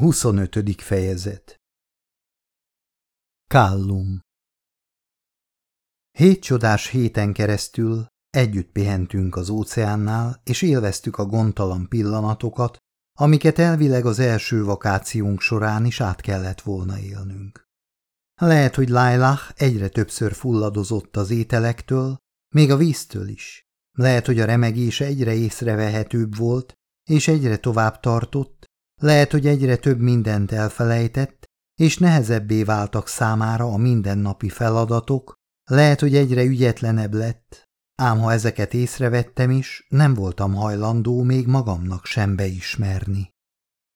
25. fejezet Kallum Hét csodás héten keresztül együtt pihentünk az óceánnál, és élveztük a gondtalan pillanatokat, amiket elvileg az első vakációnk során is át kellett volna élnünk. Lehet, hogy Lailah egyre többször fulladozott az ételektől, még a víztől is. Lehet, hogy a remegés egyre észrevehetőbb volt, és egyre tovább tartott, lehet, hogy egyre több mindent elfelejtett, és nehezebbé váltak számára a mindennapi feladatok, lehet, hogy egyre ügyetlenebb lett, ám ha ezeket észrevettem is, nem voltam hajlandó még magamnak sem beismerni.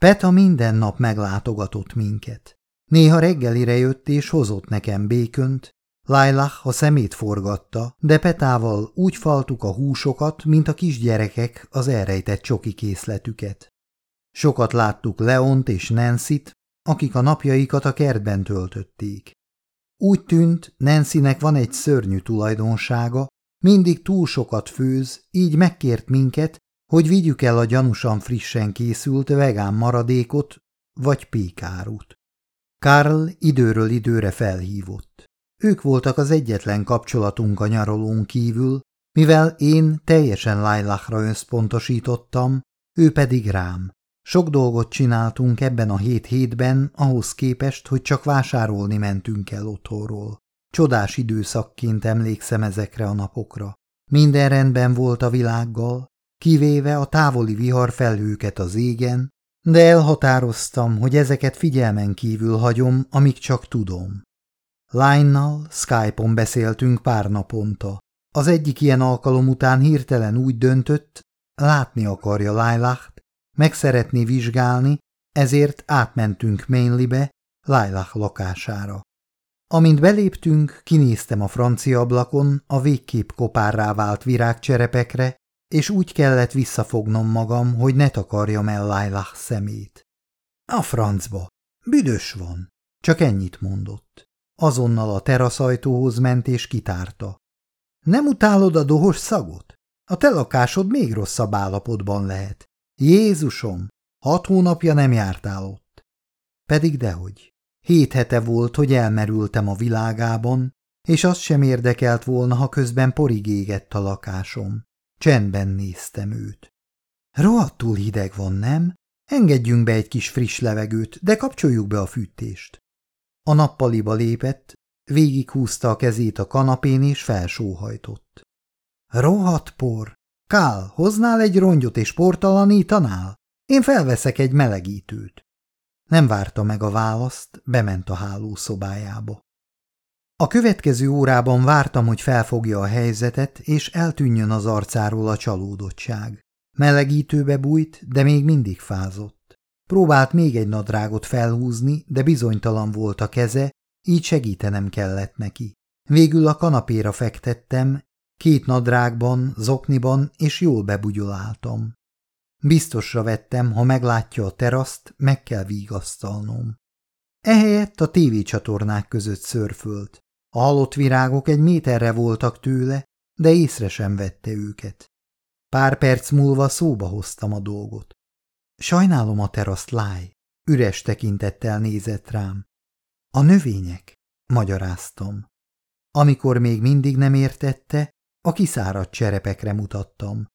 Peta minden nap meglátogatott minket. Néha reggelire jött és hozott nekem békönt, Lailah a szemét forgatta, de Petával úgy faltuk a húsokat, mint a kisgyerekek az elrejtett csoki készletüket. Sokat láttuk Leont és Nancyt, akik a napjaikat a kertben töltötték. Úgy tűnt, Nancynek van egy szörnyű tulajdonsága, mindig túl sokat főz, így megkért minket, hogy vigyük el a gyanúsan frissen készült vegán maradékot vagy pékárút. Karl időről időre felhívott. Ők voltak az egyetlen kapcsolatunk a nyaralón kívül, mivel én teljesen Lailachra összpontosítottam, ő pedig rám. Sok dolgot csináltunk ebben a hét hétben, ahhoz képest, hogy csak vásárolni mentünk el otthonról. Csodás időszakként emlékszem ezekre a napokra. Minden rendben volt a világgal, kivéve a távoli vihar felhőket az égen, de elhatároztam, hogy ezeket figyelmen kívül hagyom, amíg csak tudom. Line-nal Skype-on beszéltünk pár naponta. Az egyik ilyen alkalom után hirtelen úgy döntött, látni akarja Lailacht, meg szeretné vizsgálni, ezért átmentünk Mainlibe, Lailah lakására. Amint beléptünk, kinéztem a francia ablakon a végképp kopárrá vált virágcserepekre, és úgy kellett visszafognom magam, hogy ne takarjam el Lailah szemét. A francba. Büdös van. Csak ennyit mondott. Azonnal a teraszajtóhoz ment és kitárta. Nem utálod a dohos szagot? A te lakásod még rosszabb állapotban lehet. Jézusom, hat hónapja nem jártál ott. Pedig dehogy. Hét hete volt, hogy elmerültem a világában, és azt sem érdekelt volna, ha közben porig égett a lakásom. Csendben néztem őt. Rohadtul hideg van, nem? Engedjünk be egy kis friss levegőt, de kapcsoljuk be a fűtést. A nappaliba lépett, végighúzta a kezét a kanapén és felsóhajtott. Rohadt por! Kál, hoznál egy rongyot és portalanítanál? Én felveszek egy melegítőt. Nem várta meg a választ, bement a hálószobájába. A következő órában vártam, hogy felfogja a helyzetet, és eltűnjön az arcáról a csalódottság. Melegítőbe bújt, de még mindig fázott. Próbált még egy nadrágot felhúzni, de bizonytalan volt a keze, így segítenem kellett neki. Végül a kanapéra fektettem, Két nadrágban, zokniban és jól bebugyoláltam. Biztosra vettem, ha meglátja a teraszt, meg kell vigasztalnom. Ehelyett a tévécsatornák között szörfölt. A halott virágok egy méterre voltak tőle, de észre sem vette őket. Pár perc múlva szóba hoztam a dolgot. Sajnálom a teraszt, láj. Üres tekintettel nézett rám. A növények, magyaráztam. Amikor még mindig nem értette, a kiszáradt cserepekre mutattam.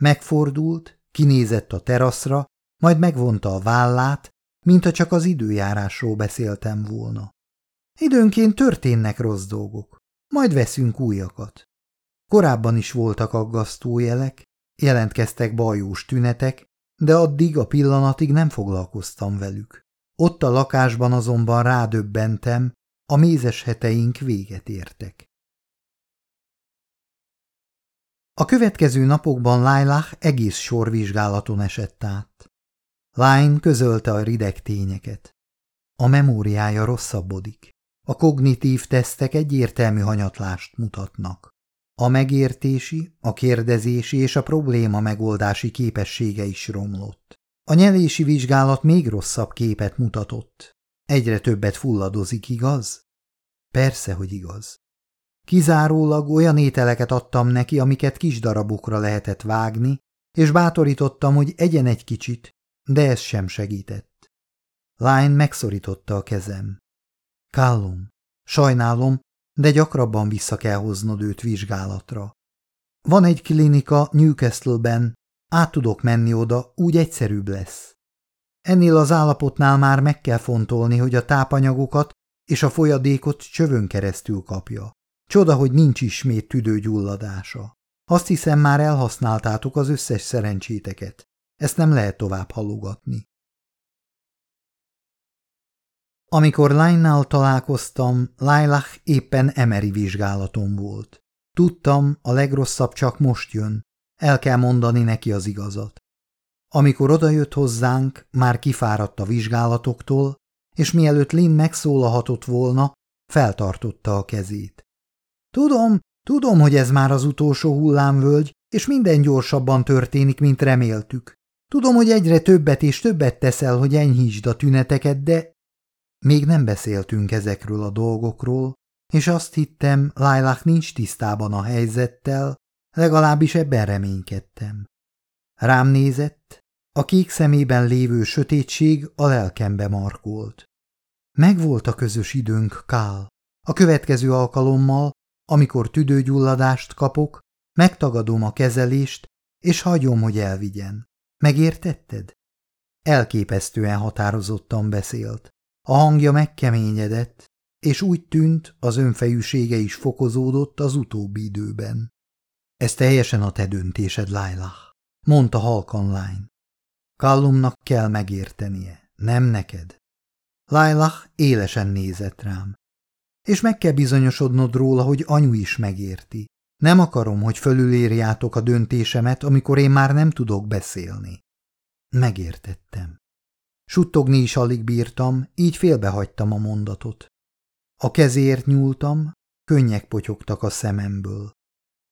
Megfordult, kinézett a teraszra, majd megvonta a vállát, mintha csak az időjárásról beszéltem volna. Időnként történnek rossz dolgok, majd veszünk újakat. Korábban is voltak aggasztó jelek, jelentkeztek bajós tünetek, de addig a pillanatig nem foglalkoztam velük. Ott a lakásban azonban rádöbbentem, a mézes heteink véget értek. A következő napokban Lailah egész sor vizsgálaton esett át. Line közölte a rideg tényeket. A memóriája rosszabbodik. A kognitív tesztek egyértelmű hanyatlást mutatnak. A megértési, a kérdezési és a probléma megoldási képessége is romlott. A nyelési vizsgálat még rosszabb képet mutatott. Egyre többet fulladozik, igaz? Persze, hogy igaz. Kizárólag olyan ételeket adtam neki, amiket kis darabokra lehetett vágni, és bátorítottam, hogy egyen egy kicsit, de ez sem segített. Line megszorította a kezem. Callum, sajnálom, de gyakrabban vissza kell hoznod őt vizsgálatra. Van egy klinika Newcastle-ben, át tudok menni oda, úgy egyszerűbb lesz. Ennél az állapotnál már meg kell fontolni, hogy a tápanyagokat és a folyadékot csövön keresztül kapja. Csoda, hogy nincs ismét tüdőgyulladása. Azt hiszem, már elhasználtátok az összes szerencséteket. Ezt nem lehet tovább halogatni. Amikor Lynál találkoztam, Lailach éppen emeri vizsgálaton volt. Tudtam, a legrosszabb csak most jön, el kell mondani neki az igazat. Amikor odajött hozzánk, már kifáradt a vizsgálatoktól, és mielőtt Lin megszólalhatott volna, feltartotta a kezét. Tudom, tudom, hogy ez már az utolsó hullámvölgy, és minden gyorsabban történik, mint reméltük. Tudom, hogy egyre többet és többet teszel, hogy enyhítsd a tüneteket, de még nem beszéltünk ezekről a dolgokról, és azt hittem, Lailach nincs tisztában a helyzettel, legalábbis ebben reménykedtem. Rám nézett, a kék szemében lévő sötétség a lelkembe markolt. Megvolt a közös időnk, Kál. A következő alkalommal, amikor tüdőgyulladást kapok, megtagadom a kezelést, és hagyom, hogy elvigyen. Megértetted? Elképesztően határozottan beszélt. A hangja megkeményedett, és úgy tűnt, az önfejűsége is fokozódott az utóbbi időben. Ez teljesen a te döntésed, Lailah, mondta halkan lány. Kallumnak kell megértenie, nem neked. Lailah élesen nézett rám. És meg kell bizonyosodnod róla, hogy anyu is megérti. Nem akarom, hogy fölülírjátok a döntésemet, amikor én már nem tudok beszélni. Megértettem. Suttogni is alig bírtam, így félbehagytam a mondatot. A kezért nyúltam, könnyek potyogtak a szememből.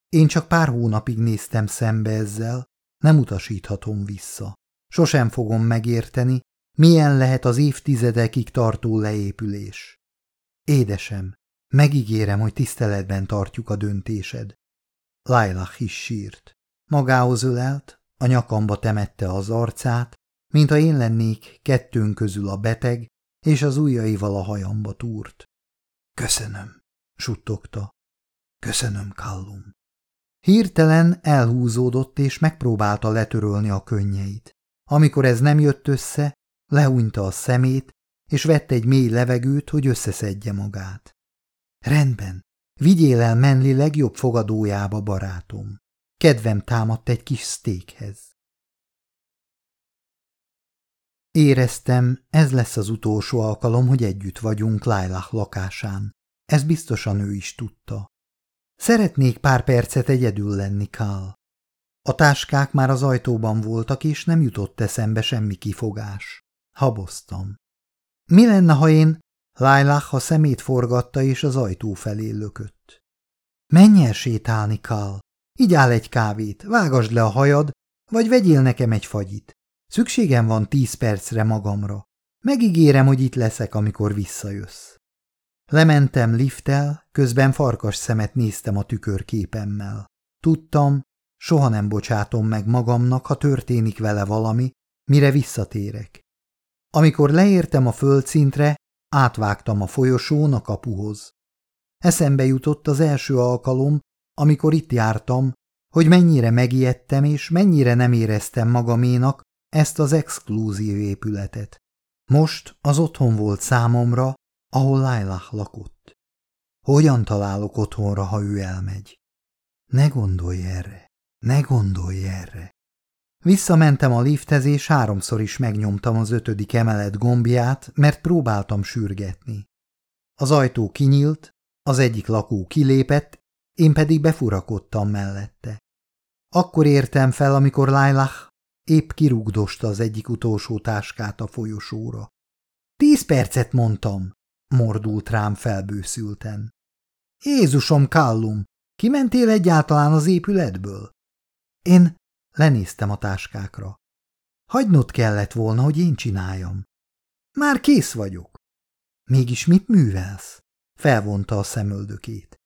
Én csak pár hónapig néztem szembe ezzel, nem utasíthatom vissza. Sosem fogom megérteni, milyen lehet az évtizedekig tartó leépülés. Édesem, megígérem, hogy tiszteletben tartjuk a döntésed. Lailah is sírt. Magához ölelt, a nyakamba temette az arcát, mintha én lennék kettőnk közül a beteg, és az ujjaival a hajamba túrt. Köszönöm, suttogta. Köszönöm, Kallum. Hirtelen elhúzódott, és megpróbálta letörölni a könnyeit. Amikor ez nem jött össze, lehúnyta a szemét, és vett egy mély levegőt, hogy összeszedje magát. Rendben, vigyél el Menli legjobb fogadójába, barátom. Kedvem támadt egy kis sztékhez. Éreztem, ez lesz az utolsó alkalom, hogy együtt vagyunk Lailah lakásán. Ez biztosan ő is tudta. Szeretnék pár percet egyedül lenni, Kál. A táskák már az ajtóban voltak, és nem jutott eszembe semmi kifogás. Haboztam. Mi lenne, ha én... Lailah a szemét forgatta, és az ajtó felé lökött. Menj el sétálni, Kál. Így áll egy kávét, vágasd le a hajad, vagy vegyél nekem egy fagyit. Szükségem van tíz percre magamra. Megígérem, hogy itt leszek, amikor visszajössz. Lementem lifttel, közben farkas szemet néztem a tükörképemmel. Tudtam, soha nem bocsátom meg magamnak, ha történik vele valami, mire visszatérek. Amikor leértem a földszintre, átvágtam a folyosón a kapuhoz. Eszembe jutott az első alkalom, amikor itt jártam, hogy mennyire megijedtem és mennyire nem éreztem magaménak, ezt az exkluzív épületet. Most az otthon volt számomra, ahol Lailah lakott. Hogyan találok otthonra, ha ő elmegy? Ne gondolj erre, ne gondolj erre. Visszamentem a lifthez, és háromszor is megnyomtam az ötödik emelet gombját, mert próbáltam sürgetni. Az ajtó kinyílt, az egyik lakó kilépett, én pedig befurakodtam mellette. Akkor értem fel, amikor Lailah Épp kirúgdosta az egyik utolsó táskát a folyosóra. Tíz percet mondtam, mordult rám felbőszülten. Jézusom, Kallum, kimentél egyáltalán az épületből? Én lenéztem a táskákra. Hagynod kellett volna, hogy én csináljam. Már kész vagyok. Mégis mit művelsz? Felvonta a szemöldökét.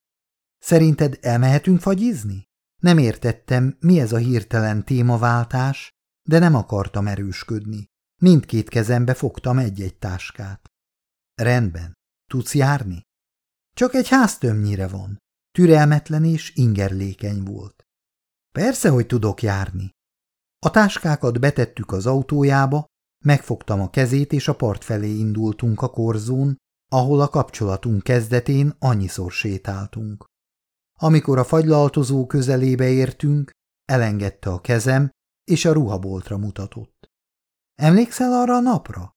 Szerinted elmehetünk fagyizni? Nem értettem, mi ez a hirtelen témaváltás, de nem akartam erősködni. Mindkét kezembe fogtam egy-egy táskát. Rendben. Tudsz járni? Csak egy háztömnyire van. Türelmetlen és ingerlékeny volt. Persze, hogy tudok járni. A táskákat betettük az autójába, megfogtam a kezét, és a part felé indultunk a korzón, ahol a kapcsolatunk kezdetén annyiszor sétáltunk. Amikor a fagylaltozó közelébe értünk, elengedte a kezem, és a ruhaboltra mutatott. Emlékszel arra a napra?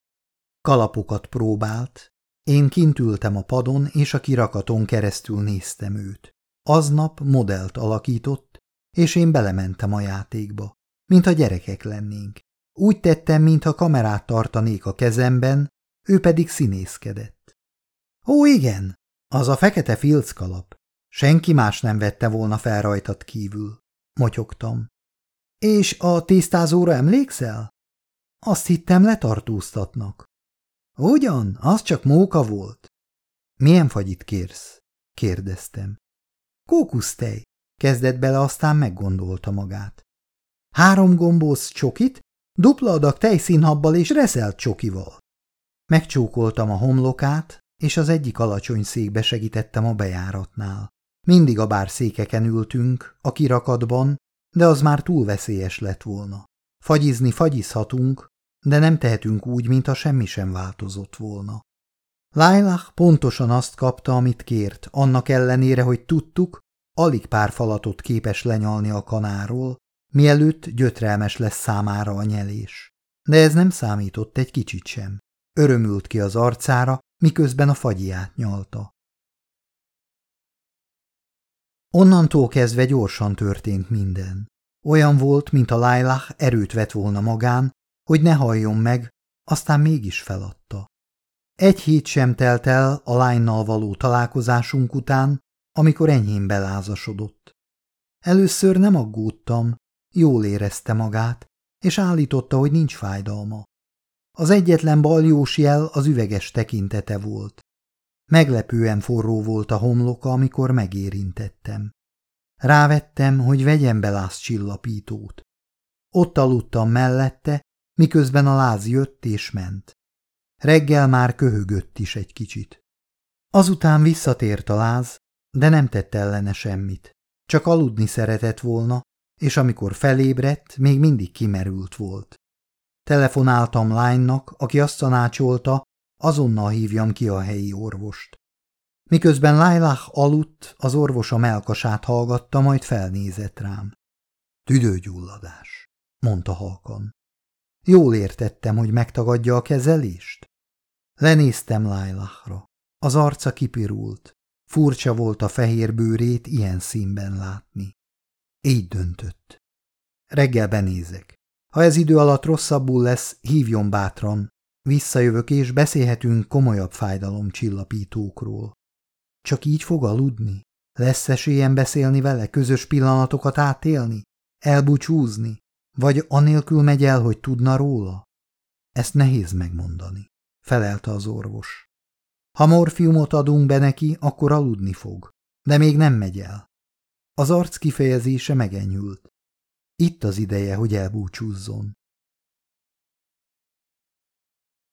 Kalapokat próbált. Én kint ültem a padon, és a kirakaton keresztül néztem őt. Aznap modellt alakított, és én belementem a játékba, mint a gyerekek lennénk. Úgy tettem, mintha kamerát tartanék a kezemben, ő pedig színészkedett. Ó, igen, az a fekete filckalap. Senki más nem vette volna fel rajtad kívül. Motyogtam. És a tisztázóra emlékszel? Azt hittem letartóztatnak. Ugyan, az csak móka volt. Milyen fagyit kérsz? kérdeztem. Kókusztej, kezdett bele, aztán meggondolta magát. Három gombóc csokit, dupla adag tejszínhabbal és reszelt csokival. Megcsókoltam a homlokát, és az egyik alacsony székbe segítettem a bejáratnál. Mindig a bárszékeken ültünk, a kirakatban, de az már túl veszélyes lett volna. Fagyizni fagyizhatunk, de nem tehetünk úgy, mintha semmi sem változott volna. Lailah pontosan azt kapta, amit kért, annak ellenére, hogy tudtuk, alig pár falatot képes lenyalni a kanáról, mielőtt gyötrelmes lesz számára a nyelés. De ez nem számított egy kicsit sem. Örömült ki az arcára, miközben a fagyját nyalta. Onnantól kezdve gyorsan történt minden. Olyan volt, mint a Lailah erőt vett volna magán, hogy ne halljon meg, aztán mégis feladta. Egy hét sem telt el a lánynal való találkozásunk után, amikor enyhén belázasodott. Először nem aggódtam, jól érezte magát, és állította, hogy nincs fájdalma. Az egyetlen baljós jel az üveges tekintete volt. Meglepően forró volt a homloka, amikor megérintettem. Rávettem, hogy vegyem be csillapítót. Ott aludtam mellette, miközben a láz jött és ment. Reggel már köhögött is egy kicsit. Azután visszatért a láz, de nem tett ellene semmit. Csak aludni szeretett volna, és amikor felébredt, még mindig kimerült volt. Telefonáltam lánynak, aki azt tanácsolta, azonnal hívjam ki a helyi orvost. Miközben Lailah aludt, az orvos a melkasát hallgatta, majd felnézett rám. Tüdőgyulladás, mondta halkan. Jól értettem, hogy megtagadja a kezelést? Lenéztem Lailahra. Az arca kipirult. Furcsa volt a fehér bőrét ilyen színben látni. Így döntött. Reggel benézek. Ha ez idő alatt rosszabbul lesz, hívjon bátran. Visszajövök és beszélhetünk komolyabb fájdalom csillapítókról. Csak így fog aludni? Lesz esélyem beszélni vele, közös pillanatokat átélni? Elbúcsúzni? Vagy anélkül megy el, hogy tudna róla? Ezt nehéz megmondani, felelte az orvos. Ha morfiumot adunk be neki, akkor aludni fog, de még nem megy el. Az arc kifejezése megenyült. Itt az ideje, hogy elbúcsúzzon.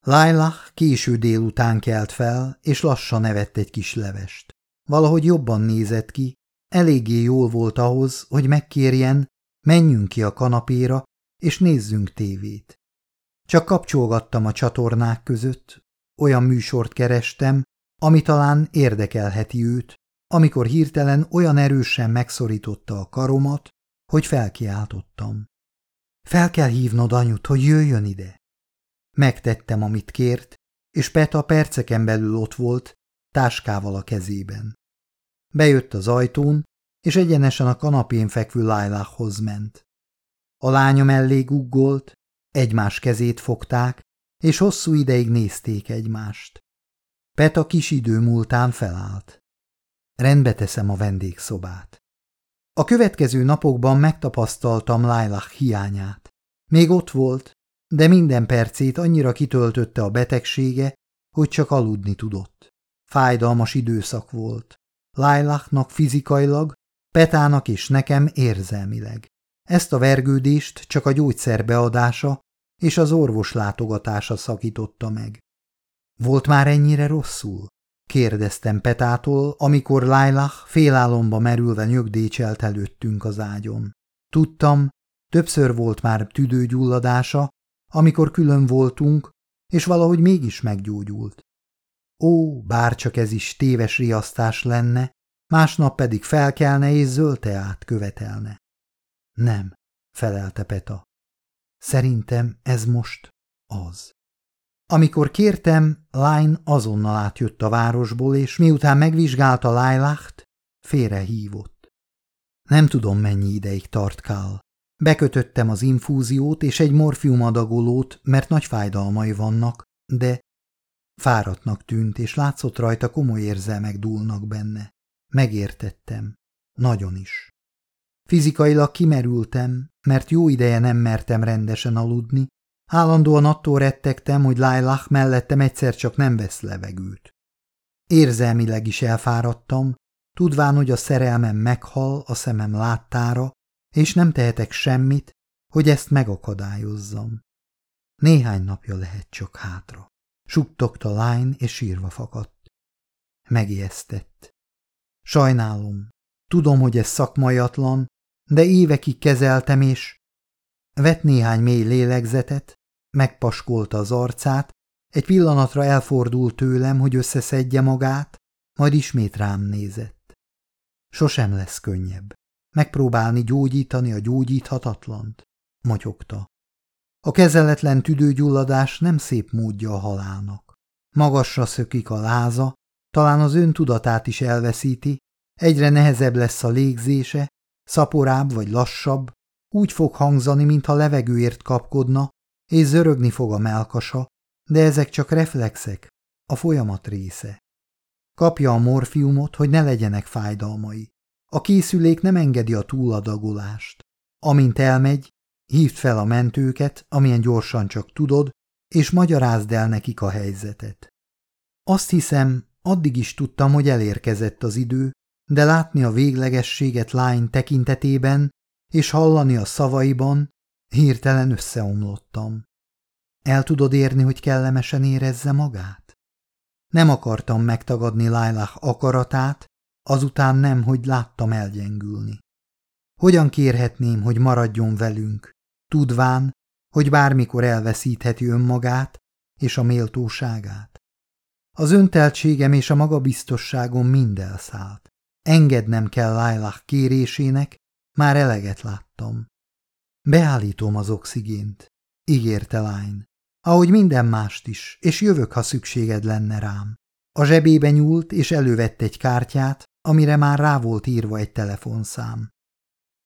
Lailah késő délután kelt fel, és lassan evett egy kis levest. Valahogy jobban nézett ki, eléggé jól volt ahhoz, hogy megkérjen, menjünk ki a kanapéra, és nézzünk tévét. Csak kapcsolgattam a csatornák között, olyan műsort kerestem, ami talán érdekelheti őt, amikor hirtelen olyan erősen megszorította a karomat, hogy felkiáltottam. Fel kell hívnod anyut, hogy jöjjön ide. Megtettem, amit kért, és Peta perceken belül ott volt, táskával a kezében. Bejött az ajtón, és egyenesen a kanapén fekvő Lailahhoz ment. A lánya mellé guggolt, egymás kezét fogták, és hosszú ideig nézték egymást. Peta kis idő múltán felállt. Rendbe teszem a vendégszobát. A következő napokban megtapasztaltam Lailah hiányát. Még ott volt, de minden percét annyira kitöltötte a betegsége, hogy csak aludni tudott. Fájdalmas időszak volt. Lailachnak fizikailag, Petának és nekem érzelmileg. Ezt a vergődést csak a gyógyszer beadása és az orvos látogatása szakította meg. Volt már ennyire rosszul? kérdeztem Petától, amikor Lailah félálomba merülve nyögdécselt előttünk az ágyon. Tudtam, többször volt már tüdőgyulladása, amikor külön voltunk, és valahogy mégis meggyógyult. Ó, bárcsak ez is téves riasztás lenne, másnap pedig felkelne és zöld követelne. Nem, felelte Peta. Szerintem ez most az. Amikor kértem, Line azonnal átjött a városból, és miután megvizsgálta Lailacht, félrehívott. Nem tudom, mennyi ideig tart Kál. Bekötöttem az infúziót és egy morfiumadagolót, mert nagy fájdalmai vannak, de fáradtnak tűnt, és látszott rajta komoly érzelmek dúlnak benne. Megértettem. Nagyon is. Fizikailag kimerültem, mert jó ideje nem mertem rendesen aludni, állandóan attól rettegtem, hogy Lailah mellettem egyszer csak nem vesz levegőt. Érzelmileg is elfáradtam, tudván, hogy a szerelmem meghal a szemem láttára, és nem tehetek semmit, hogy ezt megakadályozzam. Néhány napja lehet csak hátra. Suttogta lány, és sírva fakadt. Megijesztett. Sajnálom. Tudom, hogy ez szakmajatlan, de évekig kezeltem, és vett néhány mély lélegzetet, megpaskolta az arcát, egy pillanatra elfordult tőlem, hogy összeszedje magát, majd ismét rám nézett. Sosem lesz könnyebb. Megpróbálni gyógyítani a gyógyíthatatlant? Motyogta. A kezeletlen tüdőgyulladás nem szép módja a halálnak. Magasra szökik a láza, talán az öntudatát is elveszíti, egyre nehezebb lesz a légzése, szaporább vagy lassabb, úgy fog hangzani, mintha levegőért kapkodna, és zörögni fog a melkasa, de ezek csak reflexek, a folyamat része. Kapja a morfiumot, hogy ne legyenek fájdalmai. A készülék nem engedi a túladagolást. Amint elmegy, hívd fel a mentőket, amilyen gyorsan csak tudod, és magyarázd el nekik a helyzetet. Azt hiszem, addig is tudtam, hogy elérkezett az idő, de látni a véglegességet lány tekintetében és hallani a szavaiban, hirtelen összeomlottam. El tudod érni, hogy kellemesen érezze magát? Nem akartam megtagadni Lailah akaratát, azután nem, hogy láttam elgyengülni. Hogyan kérhetném, hogy maradjon velünk, tudván, hogy bármikor elveszítheti önmagát és a méltóságát? Az önteltségem és a magabiztosságom mind elszállt. Engednem kell Lailah kérésének, már eleget láttam. Beállítom az oxigént, ígérte Line, ahogy minden mást is, és jövök, ha szükséged lenne rám. A zsebébe nyúlt, és elővett egy kártyát, amire már rá volt írva egy telefonszám.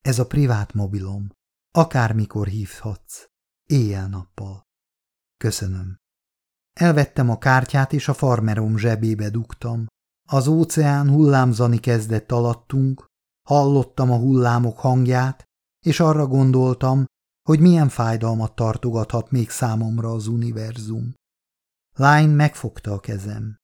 Ez a privát mobilom. Akármikor hívhatsz. Éjjel-nappal. Köszönöm. Elvettem a kártyát, és a farmerom zsebébe dugtam. Az óceán hullámzani kezdett alattunk, hallottam a hullámok hangját, és arra gondoltam, hogy milyen fájdalmat tartogathat még számomra az univerzum. Line megfogta a kezem.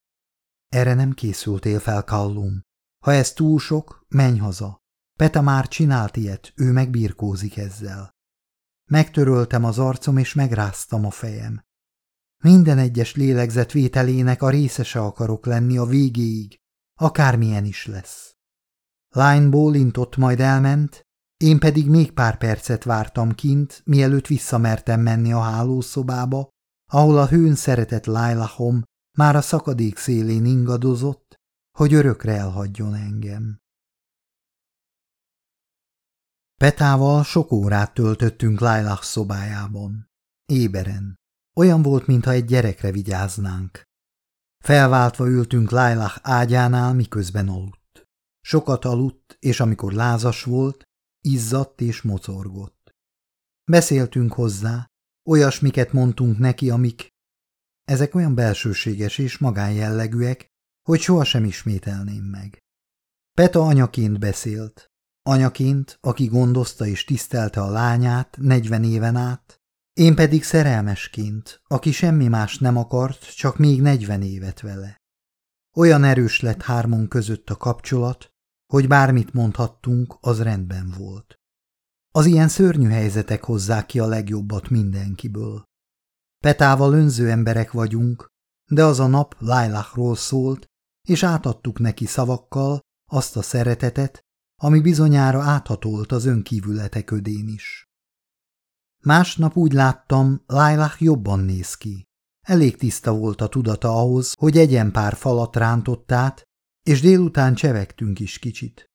Erre nem készültél fel, Kallum. Ha ez túl sok, menj haza. Peta már csinált ilyet, ő megbirkózik ezzel. Megtöröltem az arcom, és megráztam a fejem. Minden egyes lélegzetvételének a részese akarok lenni a végéig, akármilyen is lesz. Line bólintott, majd elment, én pedig még pár percet vártam kint, mielőtt visszamertem menni a hálószobába, ahol a hőn szeretett Lailahom már a szakadék szélén ingadozott, hogy örökre elhagyjon engem. Petával sok órát töltöttünk Lailah szobájában. Éberen. Olyan volt, mintha egy gyerekre vigyáznánk. Felváltva ültünk Lailah ágyánál, miközben aludt. Sokat aludt, és amikor lázas volt, izzadt és mocorgott. Beszéltünk hozzá, olyasmiket mondtunk neki, amik... Ezek olyan belsőséges és magánjellegűek, hogy sohasem ismételném meg. Peta anyaként beszélt, anyaként, aki gondozta és tisztelte a lányát negyven éven át, én pedig szerelmesként, aki semmi más nem akart, csak még negyven évet vele. Olyan erős lett hármunk között a kapcsolat, hogy bármit mondhattunk, az rendben volt. Az ilyen szörnyű helyzetek hozzák ki a legjobbat mindenkiből. Petával önző emberek vagyunk, de az a nap Lailachról szólt, és átadtuk neki szavakkal azt a szeretetet, ami bizonyára áthatolt az önkívülete ködén is. Másnap úgy láttam, Lailach jobban néz ki. Elég tiszta volt a tudata ahhoz, hogy egyen pár falat rántott át, és délután csevegtünk is kicsit.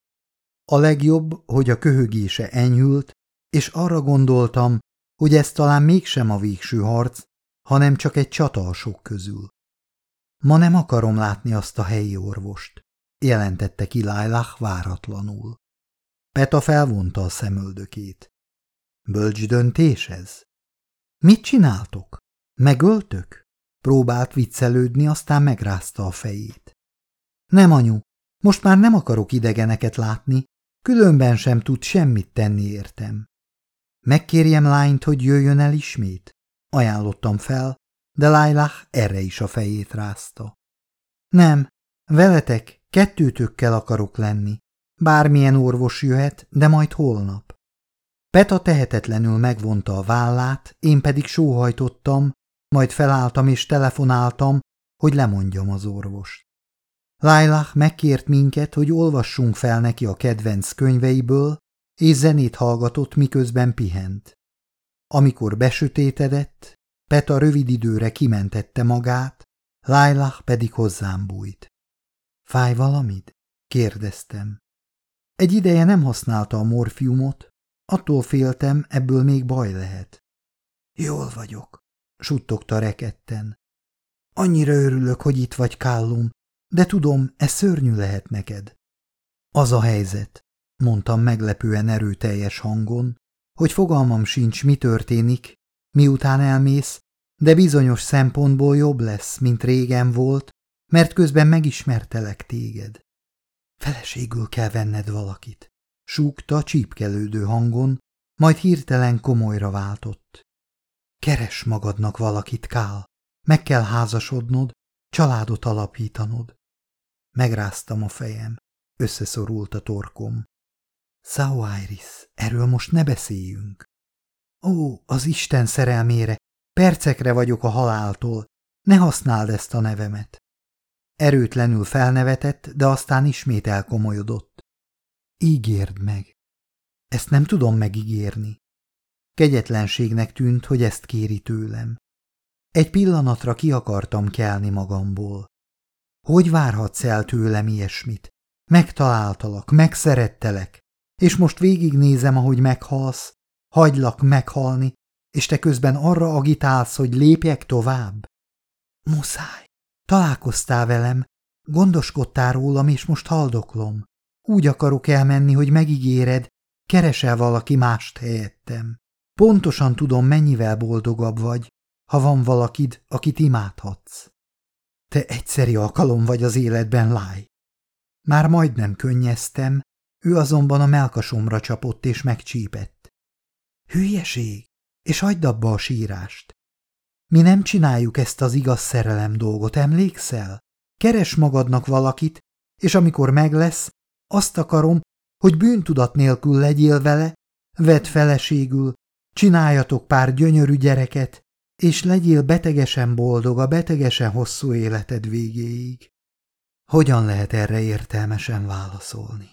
A legjobb, hogy a köhögése enyhült, és arra gondoltam, hogy ez talán mégsem a végső harc, hanem csak egy csata a sok közül. Ma nem akarom látni azt a helyi orvost, jelentette ki Lailach váratlanul. Peta felvonta a szemöldökét. Bölcs döntés ez? Mit csináltok? Megöltök? Próbált viccelődni, aztán megrázta a fejét. Nem, anyu, most már nem akarok idegeneket látni, különben sem tud semmit tenni értem. Megkérjem lányt, hogy jöjjön el ismét? Ajánlottam fel, de Lailach erre is a fejét rázta. Nem, veletek, kettőtökkel akarok lenni. Bármilyen orvos jöhet, de majd holnap. Peta tehetetlenül megvonta a vállát, én pedig sóhajtottam, majd felálltam és telefonáltam, hogy lemondjam az orvost. Lailach megkért minket, hogy olvassunk fel neki a kedvenc könyveiből, és zenét hallgatott, miközben pihent. Amikor besötétedett, Peta rövid időre kimentette magát, Lailach pedig hozzám bújt. Fáj valamit? kérdeztem. Egy ideje nem használta a morfiumot, attól féltem, ebből még baj lehet. Jól vagyok, suttogta reketten. Annyira örülök, hogy itt vagy, Kállum, de tudom, ez szörnyű lehet neked. Az a helyzet, mondtam meglepően erőteljes hangon, hogy fogalmam sincs, mi történik, miután elmész, de bizonyos szempontból jobb lesz, mint régen volt, mert közben megismertelek téged. Feleségül kell venned valakit, súgta csípkelődő hangon, majd hirtelen komolyra váltott. Keres magadnak valakit, Kál, meg kell házasodnod, családot alapítanod. Megráztam a fejem, összeszorult a torkom. Sauiris, erről most ne beszéljünk. Ó, az Isten szerelmére, percekre vagyok a haláltól, ne használd ezt a nevemet. Erőtlenül felnevetett, de aztán ismét elkomolyodott. Ígérd meg. Ezt nem tudom megígérni. Kegyetlenségnek tűnt, hogy ezt kéri tőlem. Egy pillanatra ki akartam kelni magamból. Hogy várhatsz el tőlem ilyesmit? Megtaláltalak, megszerettelek, és most végignézem, ahogy meghalsz, hagylak meghalni, és te közben arra agitálsz, hogy lépjek tovább? Muszáj. Találkoztál velem, gondoskodtál rólam, és most haldoklom. Úgy akarok elmenni, hogy megígéred, keresel valaki mást helyettem. Pontosan tudom, mennyivel boldogabb vagy, ha van valakid, akit imádhatsz. Te egyszeri alkalom vagy az életben, láj. Már majdnem könnyeztem, ő azonban a melkasomra csapott és megcsípett. Hülyeség, és hagyd abba a sírást. Mi nem csináljuk ezt az igaz szerelem dolgot, emlékszel? Keres magadnak valakit, és amikor meg lesz, azt akarom, hogy bűntudat nélkül legyél vele, vedd feleségül, csináljatok pár gyönyörű gyereket, és legyél betegesen boldog a betegesen hosszú életed végéig. Hogyan lehet erre értelmesen válaszolni?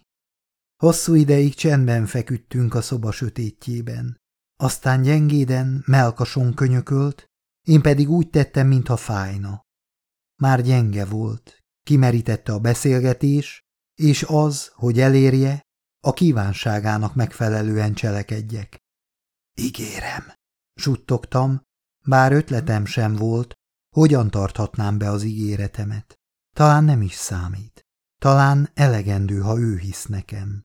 Hosszú ideig csendben feküdtünk a szoba sötétjében. Aztán gyengéden, melkason könyökölt, én pedig úgy tettem, mintha fájna. Már gyenge volt, kimerítette a beszélgetés, és az, hogy elérje, a kívánságának megfelelően cselekedjek. Ígérem, suttogtam, bár ötletem sem volt, hogyan tarthatnám be az ígéretemet. Talán nem is számít. Talán elegendő, ha ő hisz nekem.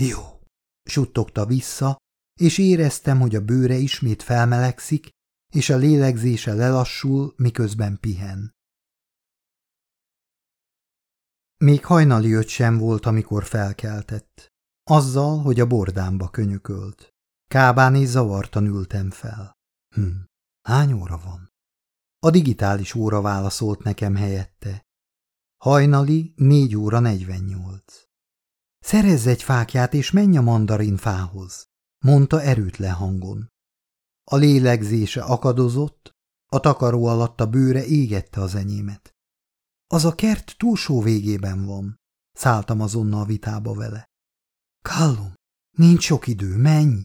Jó, suttogta vissza, és éreztem, hogy a bőre ismét felmelegszik, és a lélegzése lelassul, miközben pihen. Még hajnali öt sem volt, amikor felkeltett. Azzal, hogy a bordámba könyökölt. Kábán és zavartan ültem fel. Hm, hány óra van? A digitális óra válaszolt nekem helyette. Hajnali négy óra negyvennyolc. Szerezz egy fákját és menj a mandarin fához, mondta erőtlen hangon. A lélegzése akadozott, A takaró alatt a bőre égette az enyémet. Az a kert túlsó végében van, szálltam azonnal vitába vele. Kallum, nincs sok idő, menj!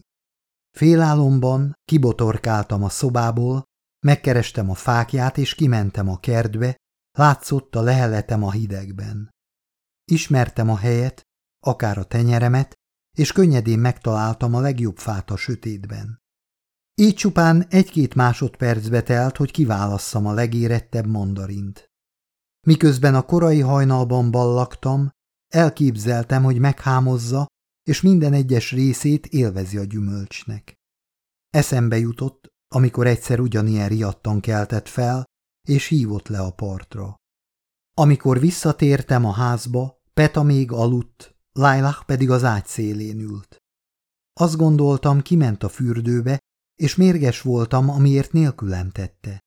Félálomban kibotorkáltam a szobából, megkerestem a fákját és kimentem a kertbe, látszott a leheletem a hidegben. Ismertem a helyet, akár a tenyeremet, és könnyedén megtaláltam a legjobb fát a sötétben. Így csupán egy-két másodpercbe telt, hogy kiválasszam a legérettebb mandarint. Miközben a korai hajnalban ballaktam, elképzeltem, hogy meghámozza, és minden egyes részét élvezi a gyümölcsnek. Eszembe jutott, amikor egyszer ugyanilyen riadtan keltett fel, és hívott le a partra. Amikor visszatértem a házba, Peta még aludt, Lailah pedig az ágy szélén ült. Azt gondoltam, kiment a fürdőbe, és mérges voltam, amiért nélkülem tette.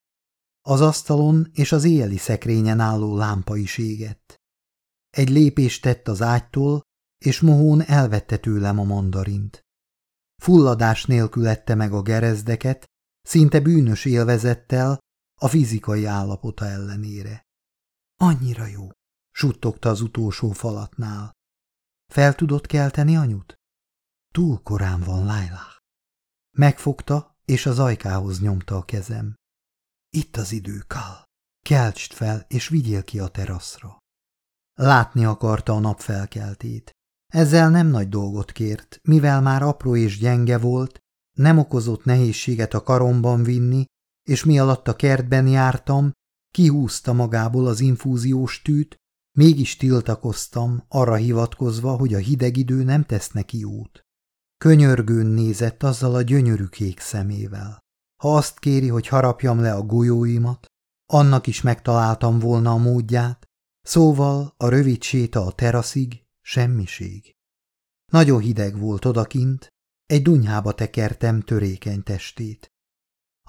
Az asztalon és az éjeli szekrényen álló lámpa is égett. Egy lépést tett az ágytól, és mohón elvette tőlem a mandarint. Fulladás nélkül ette meg a gerezdeket, szinte bűnös élvezettel, a fizikai állapota ellenére. Annyira jó, suttogta az utolsó falatnál. Fel tudott kelteni anyut? Túl korán van, Laila. Megfogta, és az ajkához nyomta a kezem. Itt az idő, Kal. Keltsd fel, és vigyél ki a teraszra. Látni akarta a nap felkeltét. Ezzel nem nagy dolgot kért, mivel már apró és gyenge volt, nem okozott nehézséget a karomban vinni, és mi alatt a kertben jártam, kihúzta magából az infúziós tűt, mégis tiltakoztam, arra hivatkozva, hogy a hideg idő nem tesz neki jót. Könyörgőn nézett azzal a gyönyörű kék szemével. Ha azt kéri, hogy harapjam le a golyóimat, annak is megtaláltam volna a módját, szóval a rövid séta a teraszig semmiség. Nagyon hideg volt odakint, egy dunyhába tekertem törékeny testét.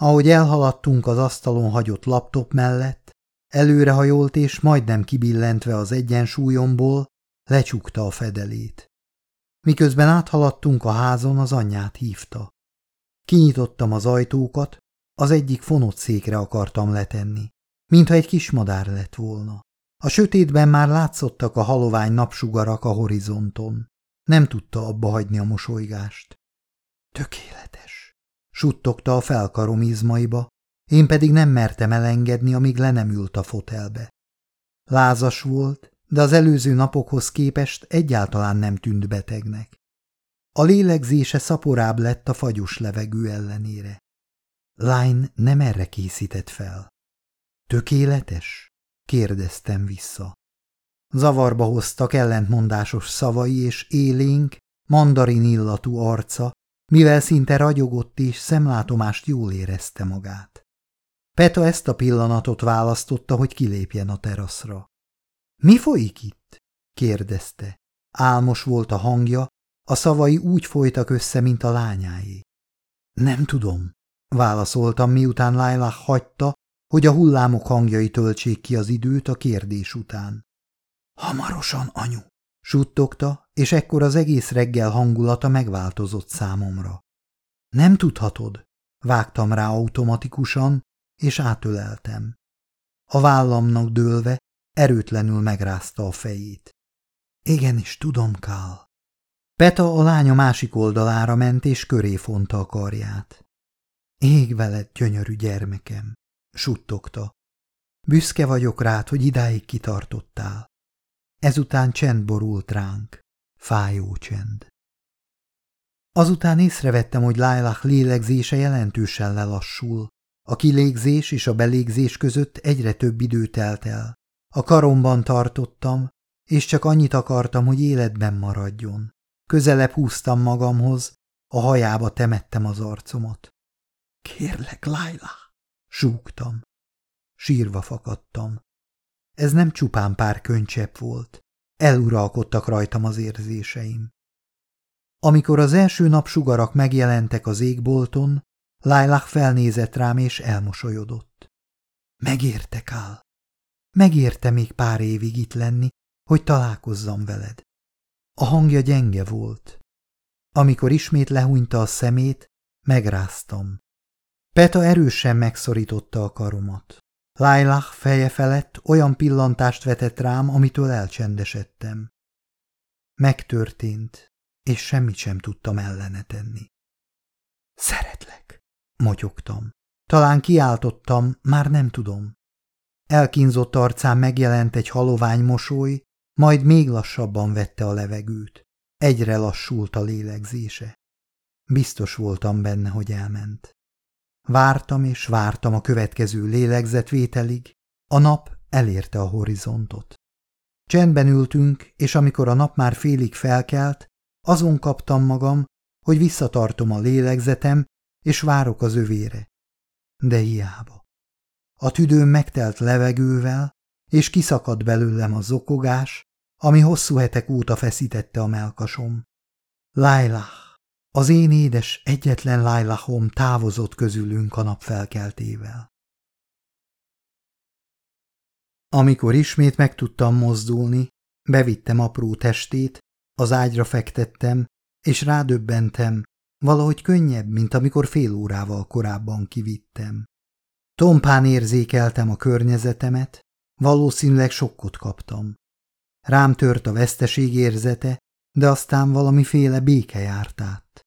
Ahogy elhaladtunk az asztalon hagyott laptop mellett, előrehajolt és majdnem kibillentve az egyensúlyomból, lecsukta a fedelét. Miközben áthaladtunk a házon, az anyját hívta. Kinyitottam az ajtókat, az egyik fonott székre akartam letenni, mintha egy kis madár lett volna. A sötétben már látszottak a halovány napsugarak a horizonton. Nem tudta abba hagyni a mosolygást. Tökéletes, suttogta a felkarom izmaiba, én pedig nem mertem elengedni, amíg le nem ült a fotelbe. Lázas volt, de az előző napokhoz képest egyáltalán nem tűnt betegnek. A lélegzése szaporább lett a fagyos levegő ellenére. Line nem erre készített fel. Tökéletes? kérdeztem vissza. Zavarba hoztak ellentmondásos szavai és élénk, mandarin illatú arca, mivel szinte ragyogott és szemlátomást jól érezte magát. Peta ezt a pillanatot választotta, hogy kilépjen a teraszra. – Mi folyik itt? – kérdezte. Álmos volt a hangja, a szavai úgy folytak össze, mint a lányáé. – Nem tudom – válaszoltam, miután Laila hagyta, hogy a hullámok hangjai töltsék ki az időt a kérdés után. – Hamarosan, anyu! – suttogta, és ekkor az egész reggel hangulata megváltozott számomra. – Nem tudhatod – vágtam rá automatikusan, és átöleltem. A vállamnak dőlve erőtlenül megrázta a fejét. Igenis, tudom, Kál. Peta a lánya másik oldalára ment, és köré fonta a karját. Ég veled, gyönyörű gyermekem, suttogta. Büszke vagyok rád, hogy idáig kitartottál. Ezután csend borult ránk, fájó csend. Azután észrevettem, hogy Lailah lélegzése jelentősen lelassul. A kilégzés és a belégzés között egyre több idő telt el. A karomban tartottam, és csak annyit akartam, hogy életben maradjon. Közelebb húztam magamhoz, a hajába temettem az arcomat. Kérlek, Laila! Súgtam. Sírva fakadtam. Ez nem csupán pár könycsepp volt. Eluralkodtak rajtam az érzéseim. Amikor az első napsugarak megjelentek az égbolton, Lailah felnézett rám és elmosolyodott. Megérte, Kál. Megérte még pár évig itt lenni, hogy találkozzam veled. A hangja gyenge volt. Amikor ismét lehúnyta a szemét, megráztam. Peta erősen megszorította a karomat. Lailah feje felett olyan pillantást vetett rám, amitől elcsendesedtem. Megtörtént, és semmit sem tudtam ellene tenni. Szeretlek, motyogtam. Talán kiáltottam, már nem tudom. Elkínzott arcán megjelent egy halovány mosoly, majd még lassabban vette a levegőt. Egyre lassult a lélegzése. Biztos voltam benne, hogy elment. Vártam és vártam a következő lélegzetvételig, a nap elérte a horizontot. Csendben ültünk, és amikor a nap már félig felkelt, azon kaptam magam, hogy visszatartom a lélegzetem, és várok az övére. De hiába. A tüdőm megtelt levegővel, és kiszakadt belőlem a zokogás, ami hosszú hetek óta feszítette a melkasom. Lailah, az én édes, egyetlen Lailahom távozott közülünk a nap felkeltével. Amikor ismét meg tudtam mozdulni, bevittem apró testét, az ágyra fektettem, és rádöbbentem, valahogy könnyebb, mint amikor fél órával korábban kivittem. Tompán érzékeltem a környezetemet, valószínűleg sokkot kaptam. Rám tört a veszteség érzete, de aztán valamiféle béke járt át.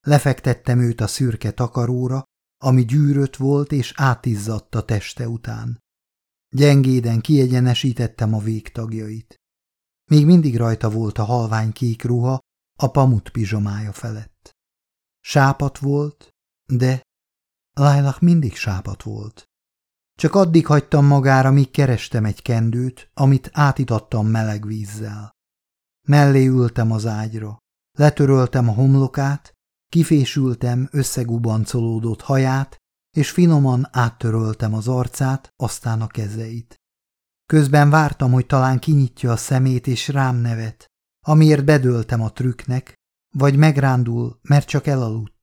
Lefektettem őt a szürke takaróra, ami gyűrött volt és átizzadt a teste után. Gyengéden kiegyenesítettem a végtagjait. Még mindig rajta volt a halvány kék ruha a pamut pizsomája felett. Sápat volt, de Lailah mindig sápat volt. Csak addig hagytam magára, míg kerestem egy kendőt, amit átitattam meleg vízzel. Mellé ültem az ágyra, letöröltem a homlokát, kifésültem összegubancolódott haját, és finoman áttöröltem az arcát, aztán a kezeit. Közben vártam, hogy talán kinyitja a szemét és rám nevet, amiért bedöltem a trükknek, vagy megrándul, mert csak elaludt.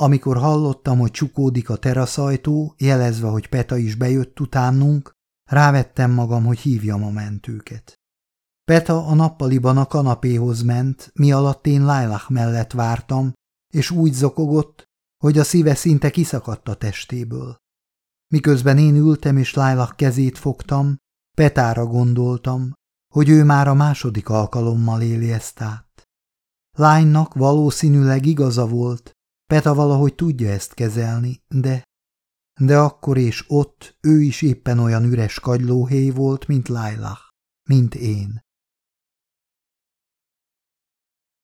Amikor hallottam, hogy csukódik a teraszajtó, jelezve, hogy Peta is bejött utánunk, rávettem magam, hogy hívjam a mentőket. Peta a nappaliban a kanapéhoz ment, mi alatt én Lailah mellett vártam, és úgy zokogott, hogy a szíve szinte kiszakadt a testéből. Miközben én ültem és Lailah kezét fogtam, Petára gondoltam, hogy ő már a második alkalommal éli ezt át. Lánynak valószínűleg igaza volt, Peta valahogy tudja ezt kezelni, de... De akkor és ott ő is éppen olyan üres kagylóhely volt, mint Lailah, mint én.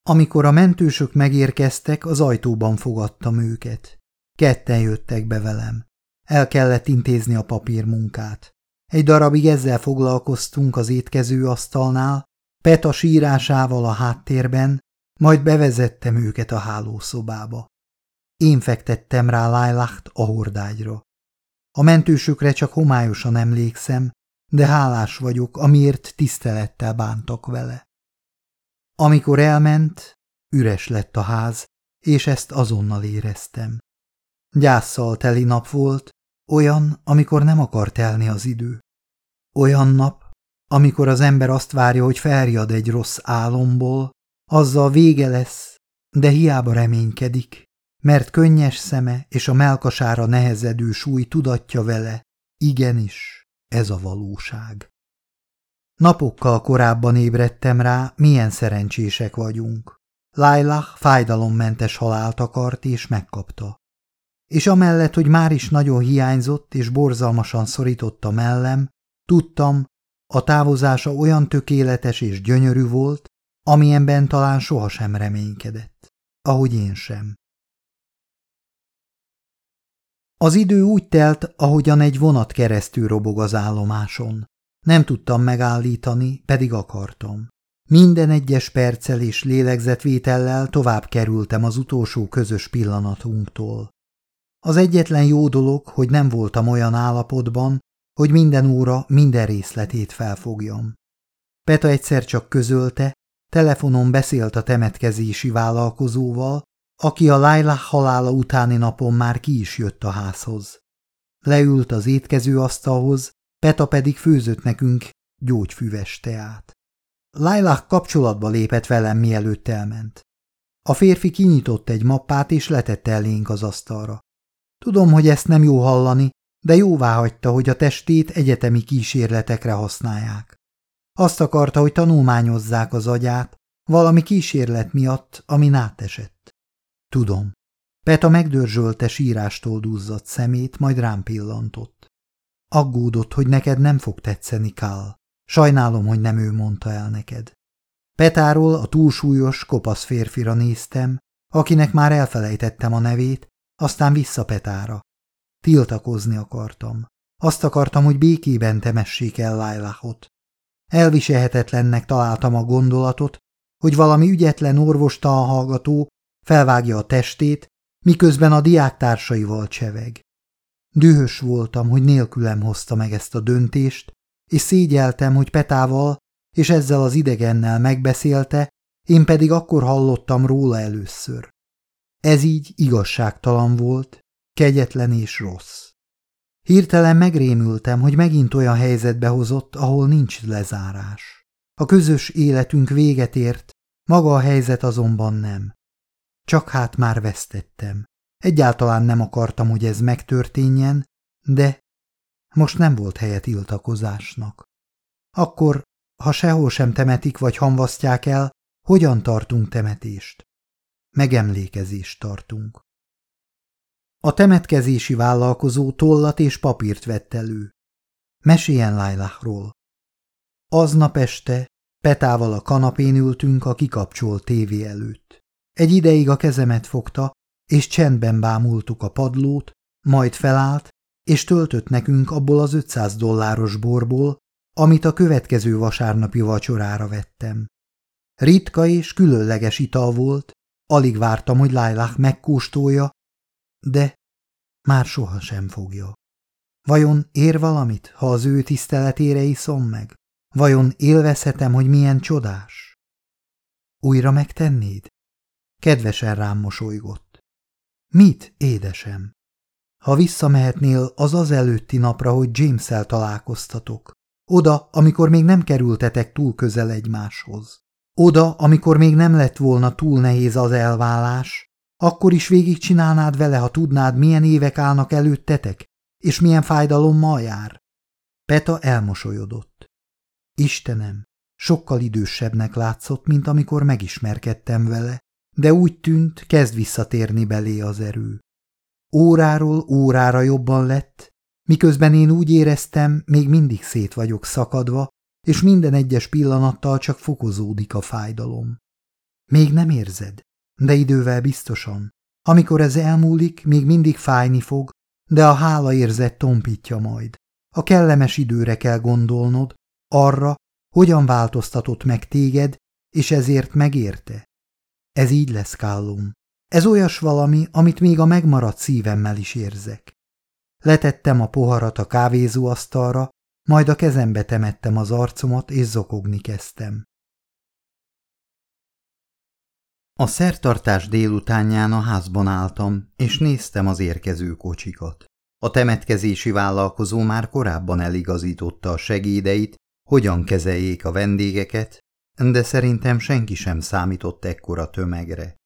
Amikor a mentősök megérkeztek, az ajtóban fogadtam őket. Ketten jöttek be velem. El kellett intézni a papírmunkát. Egy darabig ezzel foglalkoztunk az étkező asztalnál, Peta sírásával a háttérben, majd bevezettem őket a hálószobába. Én fektettem rá Lailacht a hordágyra. A mentősökre csak homályosan emlékszem, de hálás vagyok, amiért tisztelettel bántak vele. Amikor elment, üres lett a ház, és ezt azonnal éreztem. Gyászszal teli nap volt, olyan, amikor nem akar telni az idő. Olyan nap, amikor az ember azt várja, hogy felriad egy rossz álomból, azzal vége lesz, de hiába reménykedik, mert könnyes szeme és a melkasára nehezedő súly tudatja vele, igenis, ez a valóság. Napokkal korábban ébredtem rá, milyen szerencsések vagyunk. Lailah fájdalommentes halált akart és megkapta. És amellett, hogy már is nagyon hiányzott és borzalmasan szorította mellem, tudtam, a távozása olyan tökéletes és gyönyörű volt, amilyenben talán sohasem reménykedett, ahogy én sem. Az idő úgy telt, ahogyan egy vonat keresztül robog az állomáson. Nem tudtam megállítani, pedig akartam. Minden egyes perccel és lélegzetvétellel tovább kerültem az utolsó közös pillanatunktól. Az egyetlen jó dolog, hogy nem voltam olyan állapotban, hogy minden óra minden részletét felfogjam. Peta egyszer csak közölte, telefonon beszélt a temetkezési vállalkozóval, aki a Lailah halála utáni napon már ki is jött a házhoz. Leült az étkező asztalhoz, Peta pedig főzött nekünk gyógyfüves teát. Lailah kapcsolatba lépett velem, mielőtt elment. A férfi kinyitott egy mappát és letette elénk az asztalra. Tudom, hogy ezt nem jó hallani, de jóvá hagyta, hogy a testét egyetemi kísérletekre használják. Azt akarta, hogy tanulmányozzák az agyát, valami kísérlet miatt, ami nátesett. Tudom. Peta megdörzsölte sírástól duzzadt szemét, majd rám pillantott. Aggódott, hogy neked nem fog tetszeni, Kál. Sajnálom, hogy nem ő mondta el neked. Petáról a túlsúlyos, kopasz férfira néztem, akinek már elfelejtettem a nevét, aztán vissza Petára. Tiltakozni akartam. Azt akartam, hogy békében temessék el Lailachot. Elviselhetetlennek találtam a gondolatot, hogy valami ügyetlen orvostal hallgató felvágja a testét, miközben a diáktársaival cseveg. Dühös voltam, hogy nélkülem hozta meg ezt a döntést, és szégyeltem, hogy Petával és ezzel az idegennel megbeszélte, én pedig akkor hallottam róla először. Ez így igazságtalan volt, kegyetlen és rossz. Hirtelen megrémültem, hogy megint olyan helyzetbe hozott, ahol nincs lezárás. A közös életünk véget ért, maga a helyzet azonban nem. Csak hát már vesztettem. Egyáltalán nem akartam, hogy ez megtörténjen, de most nem volt helye tiltakozásnak. Akkor, ha sehol sem temetik vagy hamvasztják el, hogyan tartunk temetést? Megemlékezést tartunk. A temetkezési vállalkozó tollat és papírt vett elő. Meséljen Lailachról. Aznap este Petával a kanapén ültünk a kikapcsolt tévé előtt. Egy ideig a kezemet fogta, és csendben bámultuk a padlót, majd felállt, és töltött nekünk abból az 500 dolláros borból, amit a következő vasárnapi vacsorára vettem. Ritka és különleges ital volt, alig vártam, hogy Lailach megkóstolja, de már sohasem fogja. Vajon ér valamit, ha az ő tiszteletére iszom meg? Vajon élvezhetem, hogy milyen csodás? Újra megtennéd? Kedvesen rám mosolygott. Mit, édesem? Ha visszamehetnél az az előtti napra, hogy James-el találkoztatok. Oda, amikor még nem kerültetek túl közel egymáshoz. Oda, amikor még nem lett volna túl nehéz az elválás, akkor is végigcsinálnád vele, ha tudnád, milyen évek állnak előttetek, és milyen fájdalommal jár. Peta elmosolyodott. Istenem, sokkal idősebbnek látszott, mint amikor megismerkedtem vele, de úgy tűnt, kezd visszatérni belé az erő. Óráról órára jobban lett, miközben én úgy éreztem, még mindig szét vagyok szakadva, és minden egyes pillanattal csak fokozódik a fájdalom. Még nem érzed, de idővel biztosan. Amikor ez elmúlik, még mindig fájni fog, de a hála érzet tompítja majd. A kellemes időre kell gondolnod, arra, hogyan változtatott meg téged, és ezért megérte. Ez így lesz, Kállum. Ez olyas valami, amit még a megmaradt szívemmel is érzek. Letettem a poharat a kávézóasztalra, majd a kezembe temettem az arcomat, és zokogni kezdtem. A szertartás délutánján a házban álltam, és néztem az érkező kocsikat. A temetkezési vállalkozó már korábban eligazította a segédeit, hogyan kezeljék a vendégeket, de szerintem senki sem számított ekkora tömegre.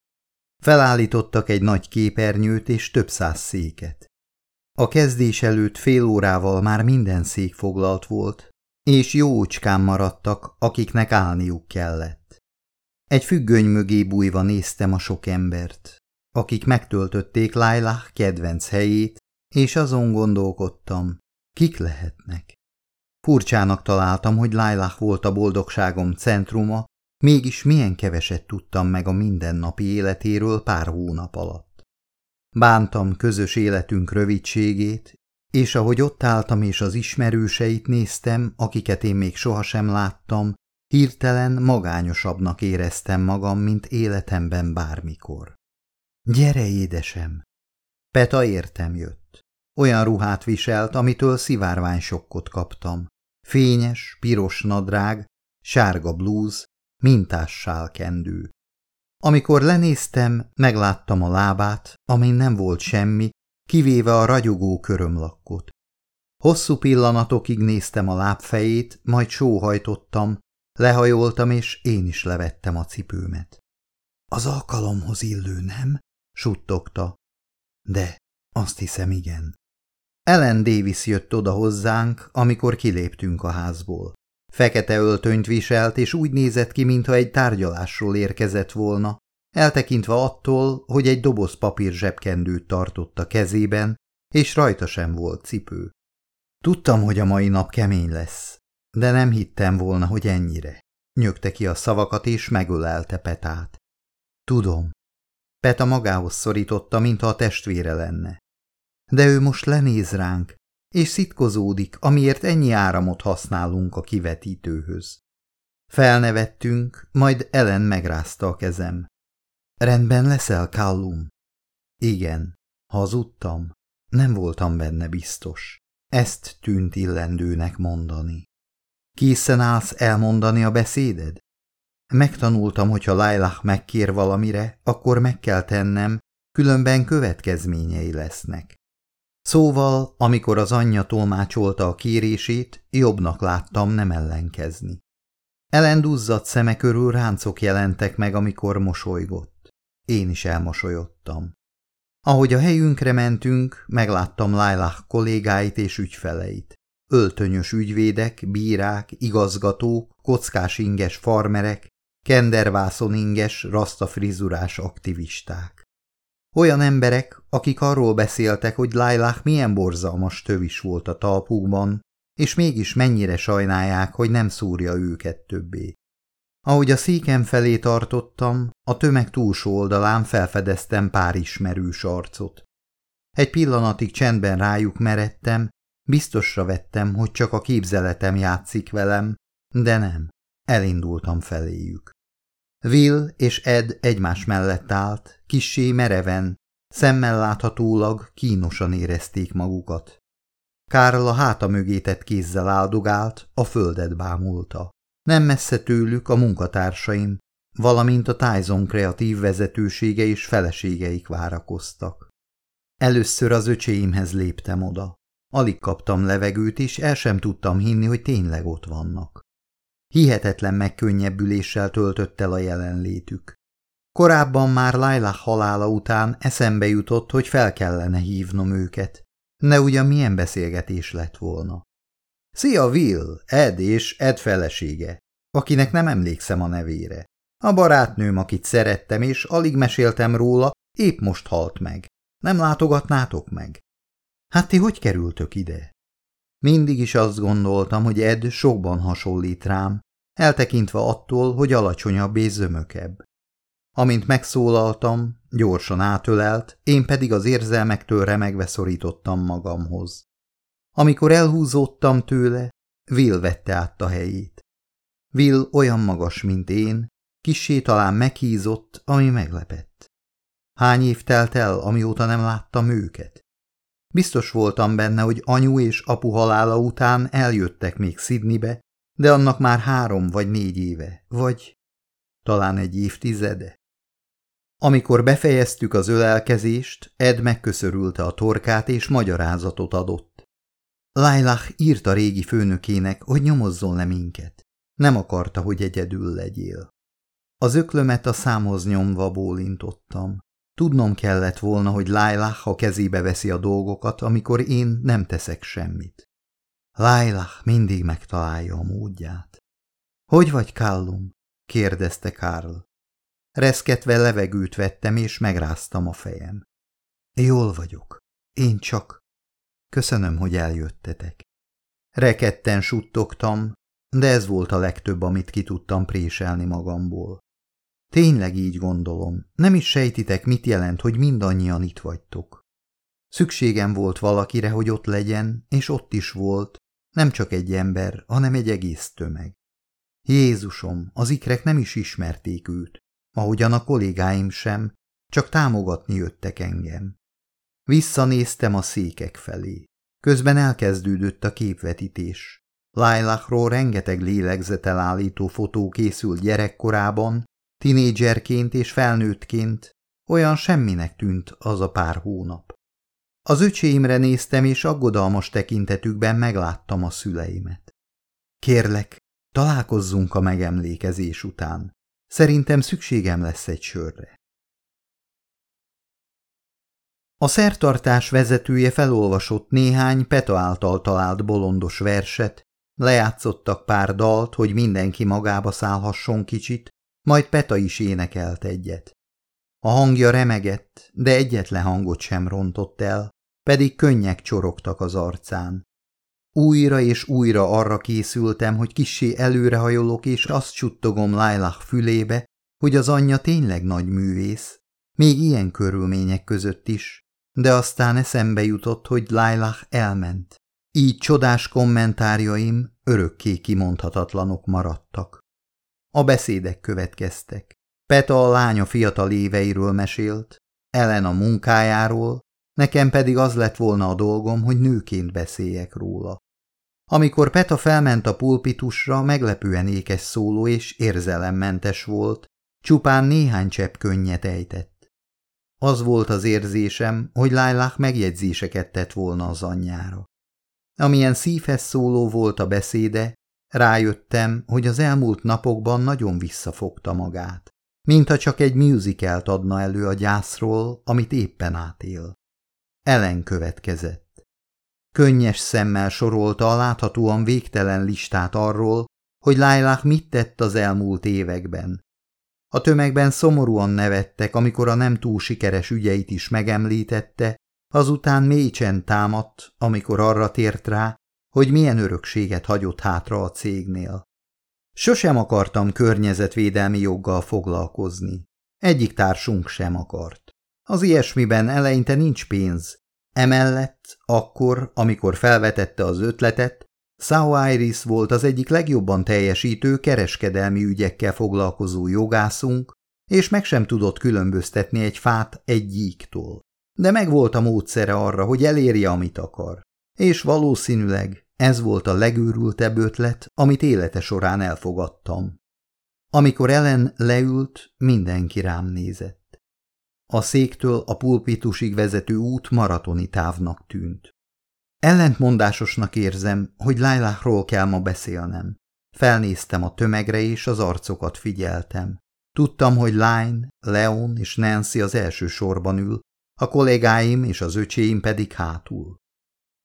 Felállítottak egy nagy képernyőt és több száz széket. A kezdés előtt fél órával már minden szék foglalt volt, és jócskán maradtak, akiknek állniuk kellett. Egy függöny mögé bújva néztem a sok embert, akik megtöltötték Lailah kedvenc helyét, és azon gondolkodtam, kik lehetnek. Furcsának találtam, hogy Lailah volt a boldogságom centruma, mégis milyen keveset tudtam meg a mindennapi életéről pár hónap alatt. Bántam közös életünk rövidségét, és ahogy ott álltam és az ismerőseit néztem, akiket én még sohasem láttam, hirtelen magányosabbnak éreztem magam, mint életemben bármikor. Gyere, édesem! Peta értem jött. Olyan ruhát viselt, amitől szivárvány sokkot kaptam. Fényes, piros nadrág, sárga blúz, mintás sálkendő. Amikor lenéztem, megláttam a lábát, amin nem volt semmi, kivéve a ragyogó körömlakkot. Hosszú pillanatokig néztem a lábfejét, majd sóhajtottam, lehajoltam, és én is levettem a cipőmet. Az alkalomhoz illő, nem? suttogta. De Azt hiszem, igen. Ellen Davis jött oda hozzánk, amikor kiléptünk a házból. Fekete öltönyt viselt, és úgy nézett ki, mintha egy tárgyalásról érkezett volna, eltekintve attól, hogy egy doboz papír zsebkendőt tartott a kezében, és rajta sem volt cipő. Tudtam, hogy a mai nap kemény lesz, de nem hittem volna, hogy ennyire. Nyögte ki a szavakat, és megölelte Petát. Tudom. Peta magához szorította, mintha a testvére lenne. De ő most lenéz ránk, és szitkozódik, amiért ennyi áramot használunk a kivetítőhöz. Felnevettünk, majd Ellen megrázta a kezem. Rendben leszel, Callum? Igen, hazudtam. Nem voltam benne biztos. Ezt tűnt illendőnek mondani. Készen állsz elmondani a beszéded? Megtanultam, hogy ha Lailah megkér valamire, akkor meg kell tennem, különben következményei lesznek. Szóval, amikor az anyja tolmácsolta a kérését, jobbnak láttam nem ellenkezni. Elenduzzadt szeme körül ráncok jelentek meg, amikor mosolygott. Én is elmosolyodtam. Ahogy a helyünkre mentünk, megláttam Lailah kollégáit és ügyfeleit. Öltönyös ügyvédek, bírák, igazgatók, kockás inges farmerek, kendervászon inges, rasztafrizurás aktivisták. Olyan emberek, akik arról beszéltek, hogy Lailah milyen borzalmas tövis volt a talpukban, és mégis mennyire sajnálják, hogy nem szúrja őket többé. Ahogy a székem felé tartottam, a tömeg túlsó oldalán felfedeztem pár ismerős arcot. Egy pillanatig csendben rájuk meredtem, biztosra vettem, hogy csak a képzeletem játszik velem, de nem, elindultam feléjük. Will és Ed egymás mellett állt, kissé mereven, szemmel láthatólag kínosan érezték magukat. Kárl a háta mögé tett kézzel áldogált, a földet bámulta. Nem messze tőlük a munkatársaim, valamint a Tyson kreatív vezetősége és feleségeik várakoztak. Először az öcséimhez léptem oda. Alig kaptam levegőt, és el sem tudtam hinni, hogy tényleg ott vannak. Hihetetlen megkönnyebbüléssel töltött el a jelenlétük. Korábban már Lailah halála után eszembe jutott, hogy fel kellene hívnom őket. Ne ugyan milyen beszélgetés lett volna. Szia Will, Ed és Ed felesége, akinek nem emlékszem a nevére. A barátnőm, akit szerettem, és alig meséltem róla, épp most halt meg. Nem látogatnátok meg? Hát ti hogy kerültök ide? Mindig is azt gondoltam, hogy Ed sokban hasonlít rám, eltekintve attól, hogy alacsonyabb és zömökebb. Amint megszólaltam, gyorsan átölelt, én pedig az érzelmektől remegve szorítottam magamhoz. Amikor elhúzódtam tőle, Will vette át a helyét. Will olyan magas, mint én, kissé talán meghízott, ami meglepett. Hány év telt el, amióta nem láttam őket? Biztos voltam benne, hogy anyu és apu halála után eljöttek még Sydneybe, de annak már három vagy négy éve, vagy talán egy évtizede. Amikor befejeztük az ölelkezést, Ed megköszörülte a torkát és magyarázatot adott. Lailah írta régi főnökének, hogy nyomozzon le minket. Nem akarta, hogy egyedül legyél. Az öklömet a számhoz nyomva bólintottam. Tudnom kellett volna, hogy Lailah a kezébe veszi a dolgokat, amikor én nem teszek semmit. Lailah mindig megtalálja a módját. – Hogy vagy, Callum? – kérdezte Karl. Reszketve levegőt vettem, és megráztam a fejem. – Jól vagyok. Én csak. Köszönöm, hogy eljöttetek. Reketten suttogtam, de ez volt a legtöbb, amit ki tudtam préselni magamból. Tényleg így gondolom, nem is sejtitek, mit jelent, hogy mindannyian itt vagytok. Szükségem volt valakire, hogy ott legyen, és ott is volt, nem csak egy ember, hanem egy egész tömeg. Jézusom, az ikrek nem is ismerték őt, ahogyan a kollégáim sem, csak támogatni jöttek engem. Visszanéztem a székek felé. Közben elkezdődött a képvetítés. Lailachról rengeteg lélegzetelállító fotó készült gyerekkorában, tinédzserként és felnőttként, olyan semminek tűnt az a pár hónap. Az öcséimre néztem, és aggodalmas tekintetükben megláttam a szüleimet. Kérlek, találkozzunk a megemlékezés után. Szerintem szükségem lesz egy sörre. A szertartás vezetője felolvasott néhány Peta által talált bolondos verset, lejátszottak pár dalt, hogy mindenki magába szállhasson kicsit, majd Peta is énekelt egyet. A hangja remegett, de egyetlen hangot sem rontott el, pedig könnyek csorogtak az arcán. Újra és újra arra készültem, hogy kissé előrehajolok, és azt csuttogom Lailah fülébe, hogy az anyja tényleg nagy művész, még ilyen körülmények között is, de aztán eszembe jutott, hogy Lailah elment. Így csodás kommentárjaim örökké kimondhatatlanok maradtak. A beszédek következtek. Peta a lánya fiatal éveiről mesélt, Ellen a munkájáról, nekem pedig az lett volna a dolgom, hogy nőként beszéljek róla. Amikor Peta felment a pulpitusra, meglepően ékes szóló és érzelemmentes volt, csupán néhány csepp könnyet ejtett. Az volt az érzésem, hogy Lailah megjegyzéseket tett volna az anyjára. Amilyen szívhez szóló volt a beszéde, rájöttem, hogy az elmúlt napokban nagyon visszafogta magát, mintha csak egy musicalt adna elő a gyászról, amit éppen átél. Ellen következett. Könnyes szemmel sorolta a láthatóan végtelen listát arról, hogy Lailah mit tett az elmúlt években. A tömegben szomorúan nevettek, amikor a nem túl sikeres ügyeit is megemlítette, azután mély csend támadt, amikor arra tért rá, hogy milyen örökséget hagyott hátra a cégnél. Sosem akartam környezetvédelmi joggal foglalkozni. Egyik társunk sem akart. Az ilyesmiben eleinte nincs pénz, Emellett, akkor, amikor felvetette az ötletet, Sao Iris volt az egyik legjobban teljesítő kereskedelmi ügyekkel foglalkozó jogászunk, és meg sem tudott különböztetni egy fát egy gyíktól. De megvolt a módszere arra, hogy elérje, amit akar. És valószínűleg ez volt a legőrültebb ötlet, amit élete során elfogadtam. Amikor Ellen leült, mindenki rám nézett. A széktől a pulpitusig vezető út maratoni távnak tűnt. Ellentmondásosnak érzem, hogy Lailahról kell ma beszélnem. Felnéztem a tömegre és az arcokat figyeltem. Tudtam, hogy Line, Leon és Nancy az első sorban ül, a kollégáim és az öcséim pedig hátul.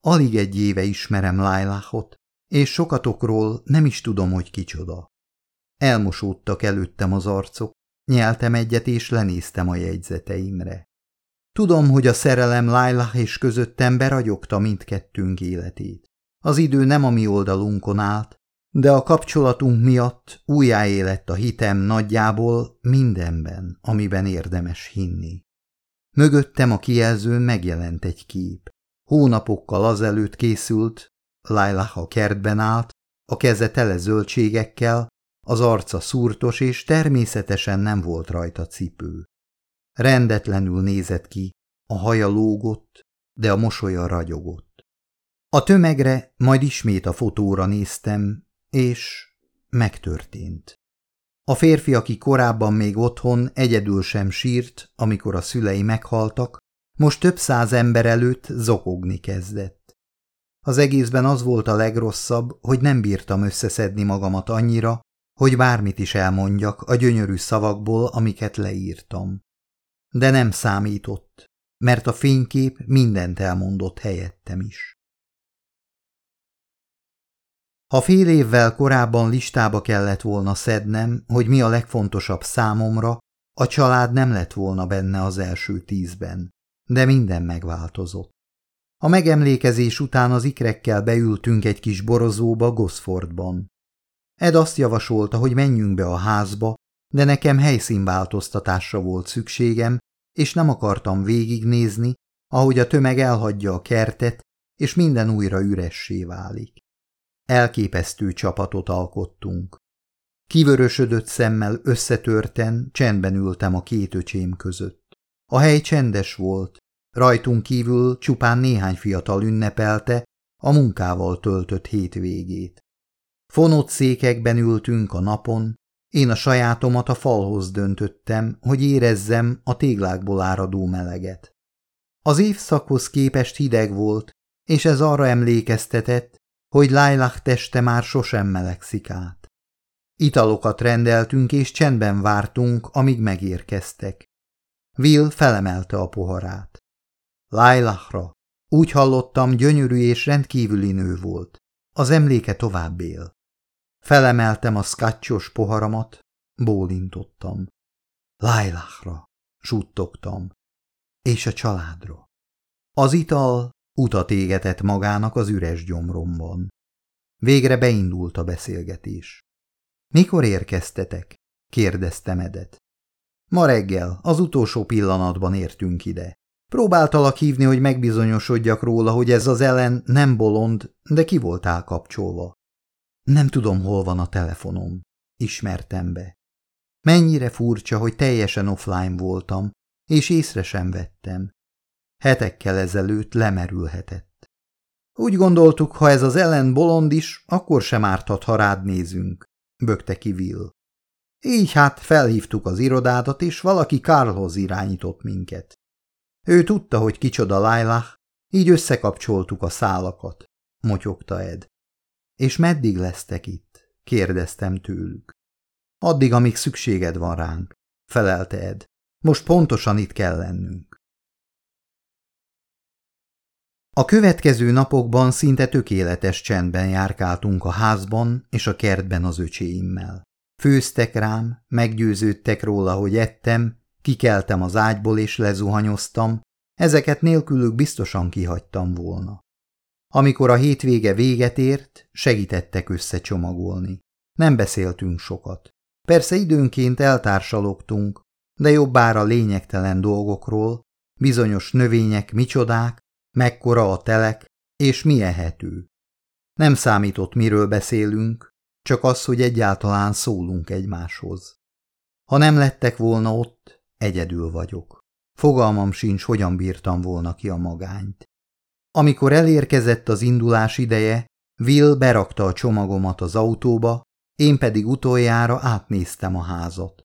Alig egy éve ismerem Lailahot, és sokatokról nem is tudom, hogy kicsoda. Elmosódtak előttem az arcok, Nyeltem egyet, és lenéztem a jegyzeteimre. Tudom, hogy a szerelem Lailah és közöttem beragyogta mindkettőnk életét. Az idő nem a mi oldalunkon állt, de a kapcsolatunk miatt újjáélett a hitem nagyjából mindenben, amiben érdemes hinni. Mögöttem a kijelzőn megjelent egy kép. Hónapokkal azelőtt készült, Lailah a kertben állt, a keze tele zöldségekkel, az arca szúrtos, és természetesen nem volt rajta cipő. Rendetlenül nézett ki, a haja lógott, de a mosolya ragyogott. A tömegre, majd ismét a fotóra néztem, és megtörtént. A férfi, aki korábban még otthon egyedül sem sírt, amikor a szülei meghaltak, most több száz ember előtt zokogni kezdett. Az egészben az volt a legrosszabb, hogy nem bírtam összeszedni magamat annyira, hogy bármit is elmondjak a gyönyörű szavakból, amiket leírtam. De nem számított, mert a fénykép mindent elmondott helyettem is. Ha fél évvel korábban listába kellett volna szednem, hogy mi a legfontosabb számomra, a család nem lett volna benne az első tízben, de minden megváltozott. A megemlékezés után az ikrekkel beültünk egy kis borozóba Gosfordban. Ed azt javasolta, hogy menjünk be a házba, de nekem helyszínváltoztatásra volt szükségem, és nem akartam végignézni, ahogy a tömeg elhagyja a kertet, és minden újra üressé válik. Elképesztő csapatot alkottunk. Kivörösödött szemmel összetörten, csendben ültem a két öcsém között. A hely csendes volt, rajtunk kívül csupán néhány fiatal ünnepelte a munkával töltött hétvégét. Fonott székekben ültünk a napon, én a sajátomat a falhoz döntöttem, hogy érezzem a téglákból áradó meleget. Az évszakhoz képest hideg volt, és ez arra emlékeztetett, hogy Lailah teste már sosem melegszik át. Italokat rendeltünk, és csendben vártunk, amíg megérkeztek. Will felemelte a poharát. Lailachra. Úgy hallottam, gyönyörű és rendkívüli nő volt. Az emléke tovább él. Felemeltem a szkácsos poharamat, bólintottam. Lailachra, suttogtam. És a családra. Az ital utat égetett magának az üres gyomromban. Végre beindult a beszélgetés. Mikor érkeztetek? kérdeztem Edet. Ma reggel, az utolsó pillanatban értünk ide. Próbáltalak hívni, hogy megbizonyosodjak róla, hogy ez az ellen nem bolond, de ki voltál kapcsolva. Nem tudom, hol van a telefonom. Ismertem be. Mennyire furcsa, hogy teljesen offline voltam, és észre sem vettem. Hetekkel ezelőtt lemerülhetett. Úgy gondoltuk, ha ez az ellen bolond is, akkor sem árthat, ha rád nézünk, bökte ki Will. Így hát felhívtuk az irodádat, és valaki Karlhoz irányított minket. Ő tudta, hogy kicsoda Lailah, így összekapcsoltuk a szálakat, motyogta Ed. És meddig lesztek itt? kérdeztem tőlük. Addig, amíg szükséged van ránk, felelte Ed. Most pontosan itt kell lennünk. A következő napokban szinte tökéletes csendben járkáltunk a házban és a kertben az öcséimmel. Főztek rám, meggyőződtek róla, hogy ettem, kikeltem az ágyból és lezuhanyoztam, ezeket nélkülük biztosan kihagytam volna. Amikor a hétvége véget ért, segítettek összecsomagolni. Nem beszéltünk sokat. Persze időnként eltársalogtunk, de jobbára lényegtelen dolgokról, bizonyos növények micsodák, mekkora a telek, és mi ehető. Nem számított, miről beszélünk, csak az, hogy egyáltalán szólunk egymáshoz. Ha nem lettek volna ott, egyedül vagyok. Fogalmam sincs, hogyan bírtam volna ki a magányt. Amikor elérkezett az indulás ideje, Will berakta a csomagomat az autóba, én pedig utoljára átnéztem a házat.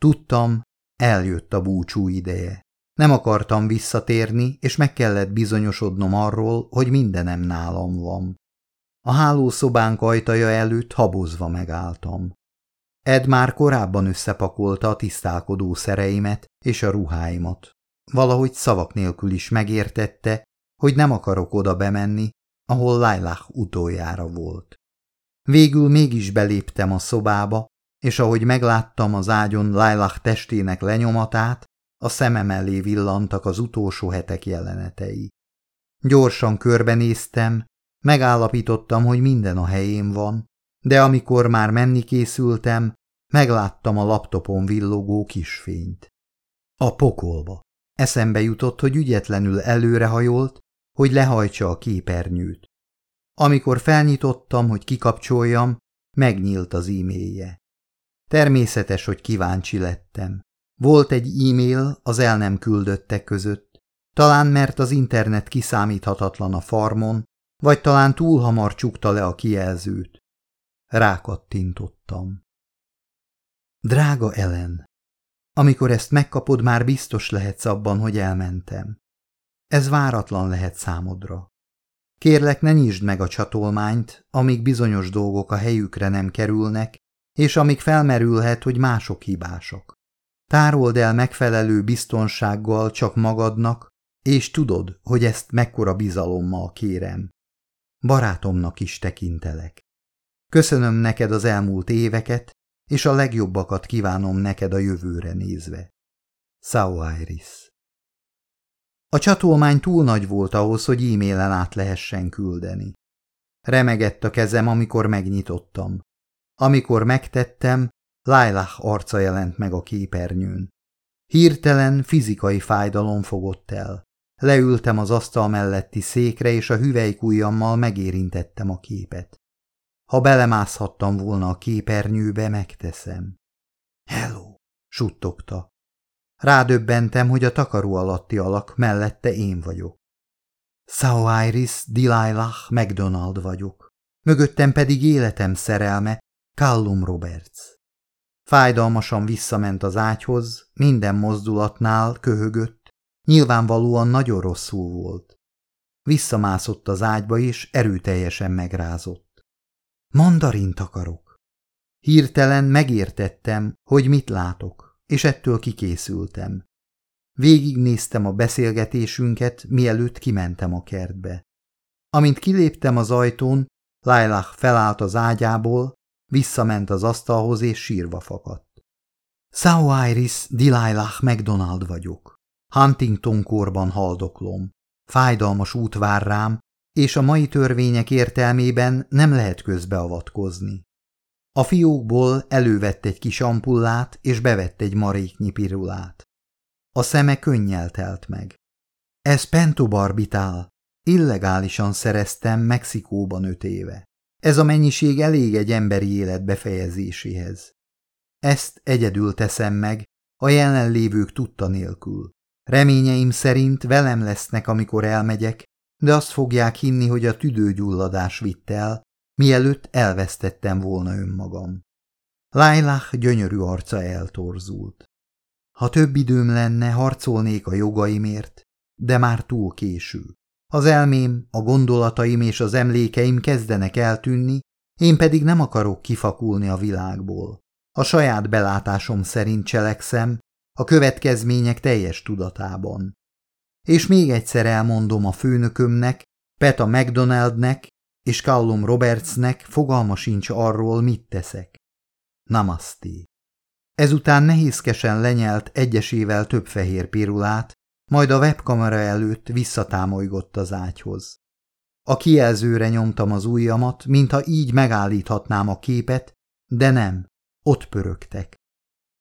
Tudtam, eljött a búcsú ideje. Nem akartam visszatérni, és meg kellett bizonyosodnom arról, hogy mindenem nálam van. A hálószobánk ajtaja előtt habozva megálltam. Ed már korábban összepakolta a tisztálkodó szereimet és a ruháimat. Valahogy szavak nélkül is megértette, hogy nem akarok oda bemenni, ahol Lailah utoljára volt. Végül mégis beléptem a szobába, és ahogy megláttam az ágyon Lailah testének lenyomatát, a szemem elé villantak az utolsó hetek jelenetei. Gyorsan körbenéztem, megállapítottam, hogy minden a helyén van, de amikor már menni készültem, megláttam a laptopon villogó kisfényt. A pokolba. Eszembe jutott, hogy ügyetlenül előrehajolt, hogy lehajtsa a képernyőt. Amikor felnyitottam, hogy kikapcsoljam, megnyílt az e-mailje. Természetes, hogy kíváncsi lettem. Volt egy e-mail az el nem küldöttek között, talán mert az internet kiszámíthatatlan a farmon, vagy talán túl hamar csukta le a kijelzőt. Rákattintottam. Drága Ellen, amikor ezt megkapod, már biztos lehetsz abban, hogy elmentem. Ez váratlan lehet számodra. Kérlek, ne nyisd meg a csatolmányt, amíg bizonyos dolgok a helyükre nem kerülnek, és amíg felmerülhet, hogy mások hibások. Tárold el megfelelő biztonsággal csak magadnak, és tudod, hogy ezt mekkora bizalommal kérem. Barátomnak is tekintelek. Köszönöm neked az elmúlt éveket, és a legjobbakat kívánom neked a jövőre nézve. Sao Iris A csatolmány túl nagy volt ahhoz, hogy e-mailen át lehessen küldeni. Remegett a kezem, amikor megnyitottam. Amikor megtettem, Lailah arca jelent meg a képernyőn. Hirtelen fizikai fájdalom fogott el. Leültem az asztal melletti székre, és a hüvelykujjammal megérintettem a képet. Ha belemászhattam volna a képernyőbe, megteszem. Hello, suttogta. Rádöbbentem, hogy a takaró alatti alak mellette én vagyok. Sao Iris Delilah McDonald vagyok. Mögöttem pedig életem szerelme, Callum Roberts. Fájdalmasan visszament az ágyhoz, minden mozdulatnál köhögött, nyilvánvalóan nagyon rosszul volt. Visszamászott az ágyba, és erőteljesen megrázott. Mandarint akarok. Hirtelen megértettem, hogy mit látok, és ettől kikészültem. Végignéztem a beszélgetésünket, mielőtt kimentem a kertbe. Amint kiléptem az ajtón, Lailah felállt az ágyából, visszament az asztalhoz és sírva fakadt. Sao Iris Delilah McDonald vagyok. Huntington korban haldoklom. Fájdalmas út vár rám, és a mai törvények értelmében nem lehet közbeavatkozni. A fiókból elővett egy kis ampullát, és bevett egy maréknyi pirulát. A szeme könnyel telt meg. Ez pentobarbitál. Illegálisan szereztem Mexikóban öt éve. Ez a mennyiség elég egy emberi élet befejezéséhez. Ezt egyedül teszem meg, a jelenlévők tudta nélkül. Reményeim szerint velem lesznek, amikor elmegyek, de azt fogják hinni, hogy a tüdőgyulladás vitt el, mielőtt elvesztettem volna önmagam. Lailah gyönyörű arca eltorzult. Ha több időm lenne, harcolnék a jogaimért, de már túl késő. Az elmém, a gondolataim és az emlékeim kezdenek eltűnni, én pedig nem akarok kifakulni a világból. A saját belátásom szerint cselekszem, a következmények teljes tudatában. És még egyszer elmondom a főnökömnek, Peta McDonaldnek és Callum Robertsnek fogalma sincs arról, mit teszek. Namaste. Ezután nehézkesen lenyelt egyesével több fehér pirulát, majd a webkamera előtt visszatámolygott az ágyhoz. A kijelzőre nyomtam az ujjamat, mintha így megállíthatnám a képet, de nem, ott pörögtek.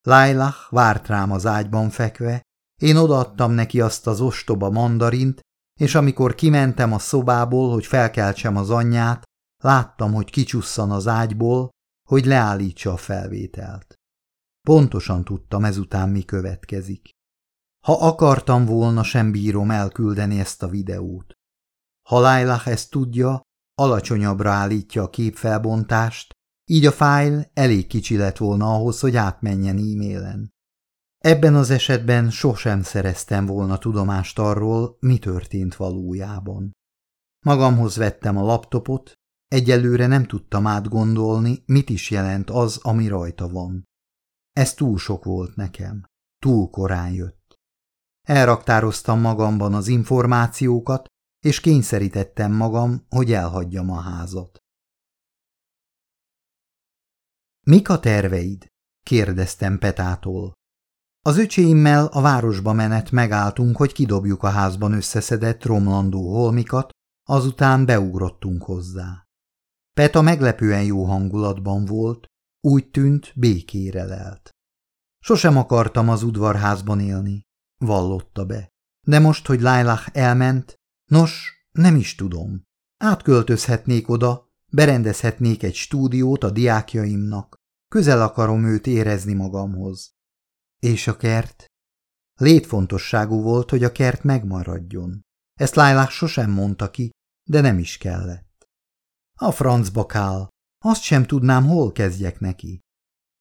Lailah várt rám az ágyban fekve, én odaadtam neki azt az ostoba mandarint, és amikor kimentem a szobából, hogy felkeltsem az anyját, láttam, hogy kicsusszan az ágyból, hogy leállítsa a felvételt. Pontosan tudtam ezután mi következik. Ha akartam volna, sem bírom elküldeni ezt a videót. Ha Lailah ezt tudja, alacsonyabbra állítja a képfelbontást, így a fájl elég kicsi lett volna ahhoz, hogy átmenjen e-mailen. Ebben az esetben sosem szereztem volna tudomást arról, mi történt valójában. Magamhoz vettem a laptopot, egyelőre nem tudtam átgondolni, mit is jelent az, ami rajta van. Ez túl sok volt nekem. Túl korán jött. Elraktároztam magamban az információkat, és kényszerítettem magam, hogy elhagyjam a házat. Mik a terveid? kérdeztem Petától. Az öcséimmel a városba menet megálltunk, hogy kidobjuk a házban összeszedett romlandó holmikat, azután beugrottunk hozzá. Peta meglepően jó hangulatban volt, úgy tűnt, békére lelt. Sosem akartam az udvarházban élni, vallotta be. De most, hogy Lailah elment, nos, nem is tudom. Átköltözhetnék oda, berendezhetnék egy stúdiót a diákjaimnak. Közel akarom őt érezni magamhoz. És a kert? Létfontosságú volt, hogy a kert megmaradjon. Ezt Lailah sosem mondta ki, de nem is kellett. A francba kál. Azt sem tudnám, hol kezdjek neki.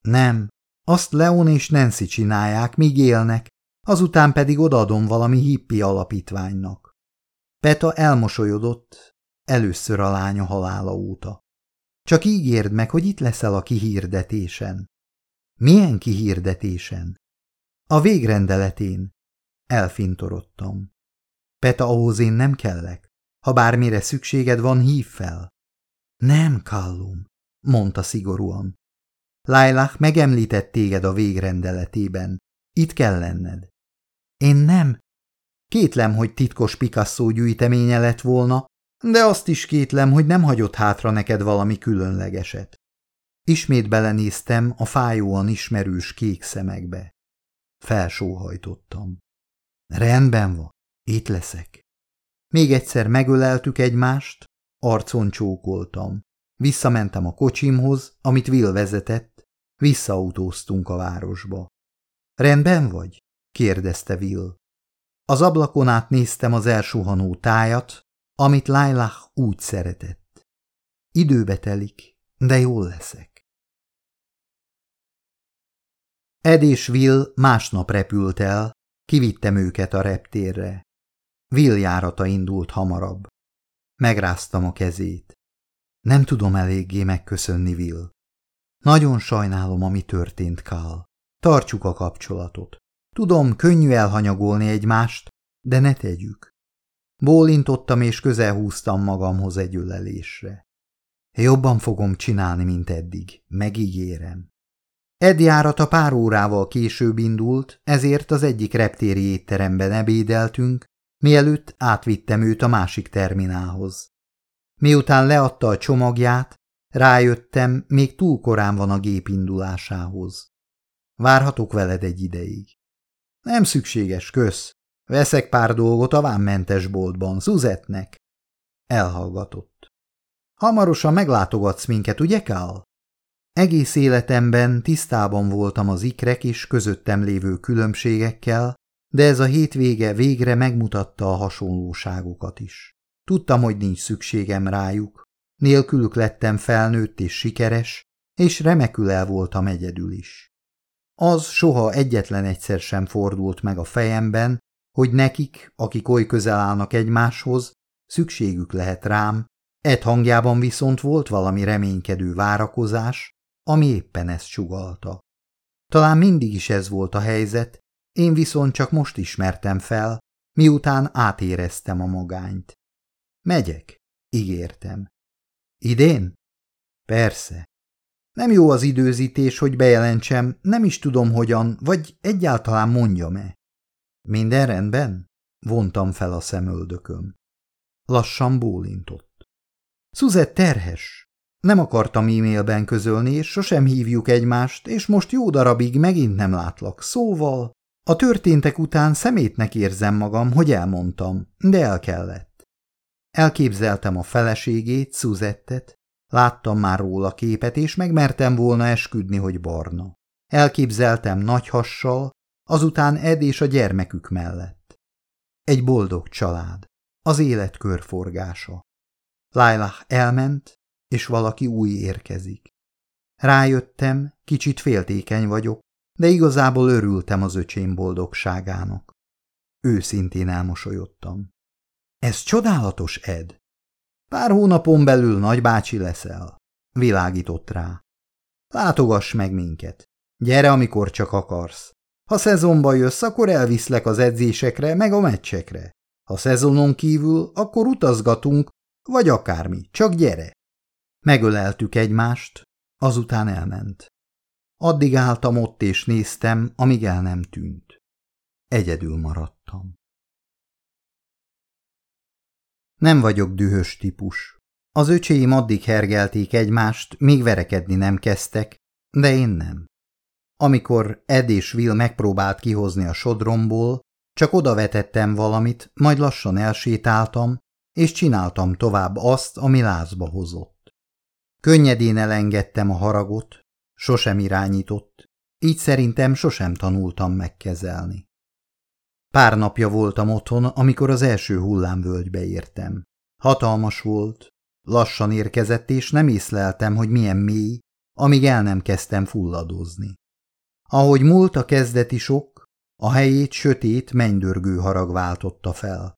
Nem, azt Leon és Nancy csinálják, míg élnek, azután pedig odaadom valami hippi alapítványnak. Peta elmosolyodott, először a lánya halála óta. Csak ígérd meg, hogy itt leszel a kihirdetésen. Milyen kihirdetésen? A végrendeletén. Elfintorodtam. Peta, ahhoz én nem kellek. Ha bármire szükséged van, hív fel. Nem, Kallum, mondta szigorúan. Lailah megemlített téged a végrendeletében. Itt kell lenned. Én nem. Kétlem, hogy titkos Picasso gyűjteménye lett volna, de azt is kétlem, hogy nem hagyott hátra neked valami különlegeset. Ismét belenéztem a fájóan ismerős kék szemekbe. Felsóhajtottam. Rendben van, itt leszek. Még egyszer megöleltük egymást, arcon csókoltam. Visszamentem a kocsimhoz, amit Will vezetett, visszautóztunk a városba. Rendben vagy? kérdezte Will. Az ablakon át néztem az elsuhanó tájat, amit Lailah úgy szeretett. Időbe telik, de jól leszek. Ed és Will másnap repült el, kivittem őket a reptérre. Will járata indult hamarabb. Megráztam a kezét. Nem tudom eléggé megköszönni, Will. Nagyon sajnálom, ami történt, Kál. Tartsuk a kapcsolatot. Tudom, könnyű elhanyagolni egymást, de ne tegyük. Bólintottam és közel húztam magamhoz egy ölelésre. Jobban fogom csinálni, mint eddig, megígérem. Ed járata pár órával később indult, ezért az egyik reptéri étteremben ebédeltünk, mielőtt átvittem őt a másik terminálhoz. Miután leadta a csomagját, rájöttem, még túl korán van a gép indulásához. Várhatok veled egy ideig. Nem szükséges, kösz. Veszek pár dolgot a vámmentes boltban, Szuzetnek. Elhallgatott. Hamarosan meglátogatsz minket, ugye, Kál? Egész életemben tisztában voltam az ikrek és közöttem lévő különbségekkel, de ez a hétvége végre megmutatta a hasonlóságokat is. Tudtam, hogy nincs szükségem rájuk. Nélkülük lettem felnőtt és sikeres, és remekül el voltam egyedül is. Az soha egyetlen egyszer sem fordult meg a fejemben, hogy nekik, akik oly közel állnak egymáshoz, szükségük lehet rám, Ed hangjában viszont volt valami reménykedő várakozás, ami éppen ezt sugalta. Talán mindig is ez volt a helyzet, én viszont csak most ismertem fel, miután átéreztem a magányt. Megyek, ígértem. Idén? Persze. Nem jó az időzítés, hogy bejelentsem, nem is tudom hogyan, vagy egyáltalán mondjam-e. Minden rendben? Vontam fel a szemöldököm. Lassan bólintott. Szuzett terhes. Nem akartam e-mailben közölni, és sosem hívjuk egymást, és most jó darabig megint nem látlak. Szóval, a történtek után szemétnek érzem magam, hogy elmondtam, de el kellett. Elképzeltem a feleségét, Szuzettet, láttam már róla képet, és megmertem volna esküdni, hogy barna. Elképzeltem nagy hassal, azután Ed és a gyermekük mellett. Egy boldog család, az élet körforgása. Lailah elment, és valaki új érkezik. Rájöttem, kicsit féltékeny vagyok, de igazából örültem az öcsém boldogságának. Őszintén elmosolyodtam. Ez csodálatos, Ed. Pár hónapon belül nagybácsi leszel. Világított rá. Látogass meg minket. Gyere, amikor csak akarsz. Ha szezonba jössz, akkor elviszlek az edzésekre, meg a meccsekre. Ha szezonon kívül, akkor utazgatunk, vagy akármi, csak gyere. Megöleltük egymást, azután elment. Addig álltam ott és néztem, amíg el nem tűnt. Egyedül maradtam. Nem vagyok dühös típus. Az öcséim addig hergelték egymást, míg verekedni nem kezdtek, de én nem. Amikor Ed és Will megpróbált kihozni a sodromból, csak odavetettem valamit, majd lassan elsétáltam, és csináltam tovább azt, ami lázba hozott. Könnyedén elengedtem a haragot, sosem irányított, így szerintem sosem tanultam megkezelni. Pár napja voltam otthon, amikor az első hullámvölgybe értem. Hatalmas volt, lassan érkezett, és nem észleltem, hogy milyen mély, amíg el nem kezdtem fulladozni. Ahogy múlt a kezdeti sok, a helyét sötét, mennydörgő harag váltotta fel.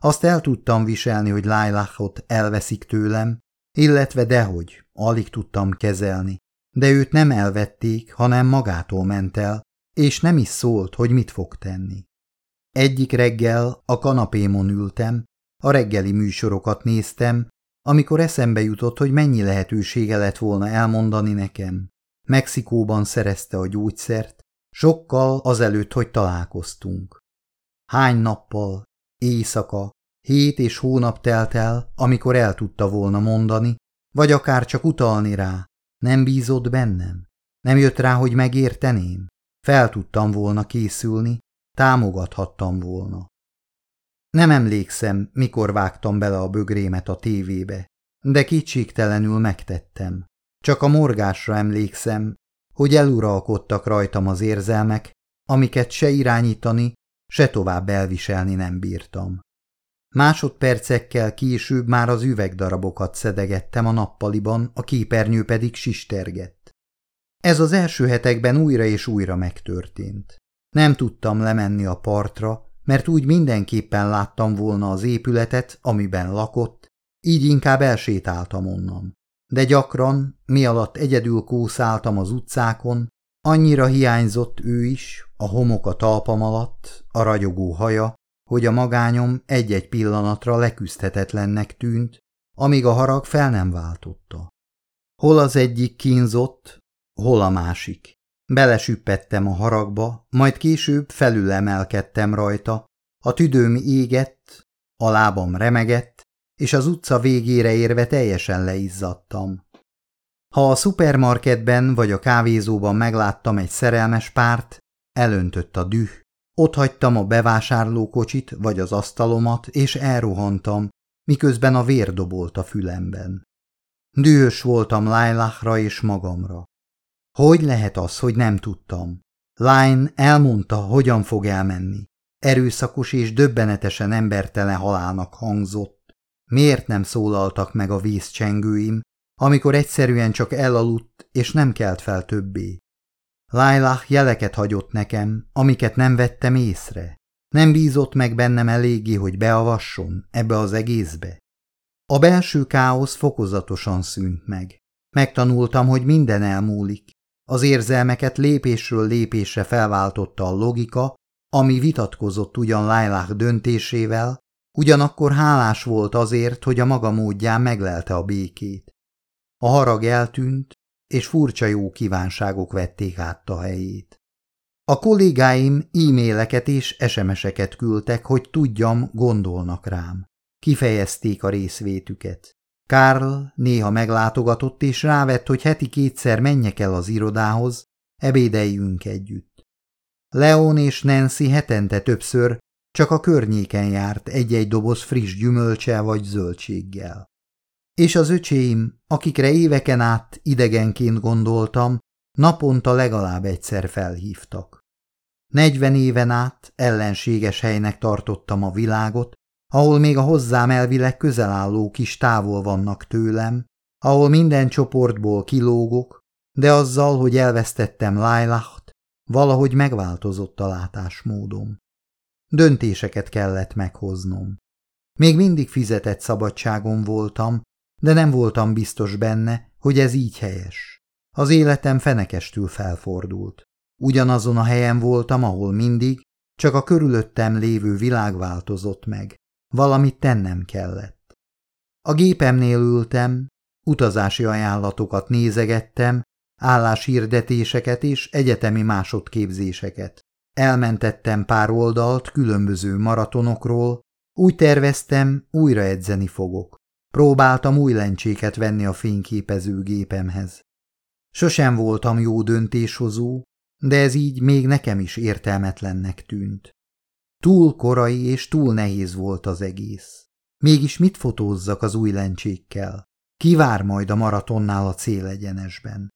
Azt el tudtam viselni, hogy Lailachot elveszik tőlem, illetve dehogy, alig tudtam kezelni, de őt nem elvették, hanem magától ment el, és nem is szólt, hogy mit fog tenni. Egyik reggel a kanapémon ültem, a reggeli műsorokat néztem, amikor eszembe jutott, hogy mennyi lehetősége lett volna elmondani nekem. Mexikóban szerezte a gyógyszert, sokkal azelőtt, hogy találkoztunk. Hány nappal, éjszaka, hét és hónap telt el, amikor el tudta volna mondani, vagy akár csak utalni rá. Nem bízott bennem? Nem jött rá, hogy megérteném? Fel tudtam volna készülni, támogathattam volna. Nem emlékszem, mikor vágtam bele a bögrémet a tévébe, de kétségtelenül megtettem. Csak a morgásra emlékszem, hogy eluralkodtak rajtam az érzelmek, amiket se irányítani, se tovább elviselni nem bírtam. Másodpercekkel később már az üvegdarabokat szedegettem a nappaliban, a képernyő pedig sistergett. Ez az első hetekben újra és újra megtörtént. Nem tudtam lemenni a partra, mert úgy mindenképpen láttam volna az épületet, amiben lakott, így inkább elsétáltam onnan. De gyakran, mi alatt egyedül kószáltam az utcákon, Annyira hiányzott ő is, a homok a talpam alatt, a ragyogó haja, hogy a magányom egy-egy pillanatra leküzdhetetlennek tűnt, amíg a harag fel nem váltotta. Hol az egyik kínzott, hol a másik. Belesüppettem a haragba, majd később felülemelkedtem rajta, a tüdőm égett, a lábam remegett, és az utca végére érve teljesen leizzadtam. Ha a szupermarketben vagy a kávézóban megláttam egy szerelmes párt, elöntött a düh, ott hagytam a bevásárlókocsit vagy az asztalomat, és elrohantam, miközben a vér dobolt a fülemben. Dühös voltam Lailachra és magamra. Hogy lehet az, hogy nem tudtam? Line elmondta, hogyan fog elmenni. Erőszakos és döbbenetesen embertelen halálnak hangzott. Miért nem szólaltak meg a vízcsengőim, amikor egyszerűen csak elaludt, és nem kelt fel többé? Lailah jeleket hagyott nekem, amiket nem vettem észre. Nem bízott meg bennem eléggé, hogy beavasson ebbe az egészbe. A belső káosz fokozatosan szűnt meg. Megtanultam, hogy minden elmúlik. Az érzelmeket lépésről lépésre felváltotta a logika, ami vitatkozott ugyan Lailah döntésével, ugyanakkor hálás volt azért, hogy a maga módján meglelte a békét. A harag eltűnt, és furcsa jó kívánságok vették át a helyét. A kollégáim e-maileket és SMS-eket küldtek, hogy tudjam, gondolnak rám. Kifejezték a részvétüket. Karl néha meglátogatott és rávett, hogy heti kétszer menjek el az irodához, ebédeljünk együtt. Leon és Nancy hetente többször csak a környéken járt egy-egy doboz friss gyümölcsel vagy zöldséggel. És az öcséim, akikre éveken át idegenként gondoltam, naponta legalább egyszer felhívtak. Negyven éven át ellenséges helynek tartottam a világot, ahol még a hozzám elvileg közel álló kis távol vannak tőlem, ahol minden csoportból kilógok, de azzal, hogy elvesztettem Lailacht, valahogy megváltozott a látásmódom. Döntéseket kellett meghoznom. Még mindig fizetett szabadságon voltam, de nem voltam biztos benne, hogy ez így helyes. Az életem fenekestül felfordult. Ugyanazon a helyen voltam, ahol mindig, csak a körülöttem lévő világ változott meg. Valamit tennem kellett. A gépemnél ültem, utazási ajánlatokat nézegettem, álláshirdetéseket és egyetemi másodképzéseket. Elmentettem pár oldalt különböző maratonokról, úgy terveztem, újra edzeni fogok. Próbáltam új lencséket venni a fényképezőgépemhez. Sosem voltam jó döntéshozó, de ez így még nekem is értelmetlennek tűnt. Túl korai és túl nehéz volt az egész. Mégis mit fotózzak az új lencsékkel? Ki vár majd a maratonnál a célegyenesben?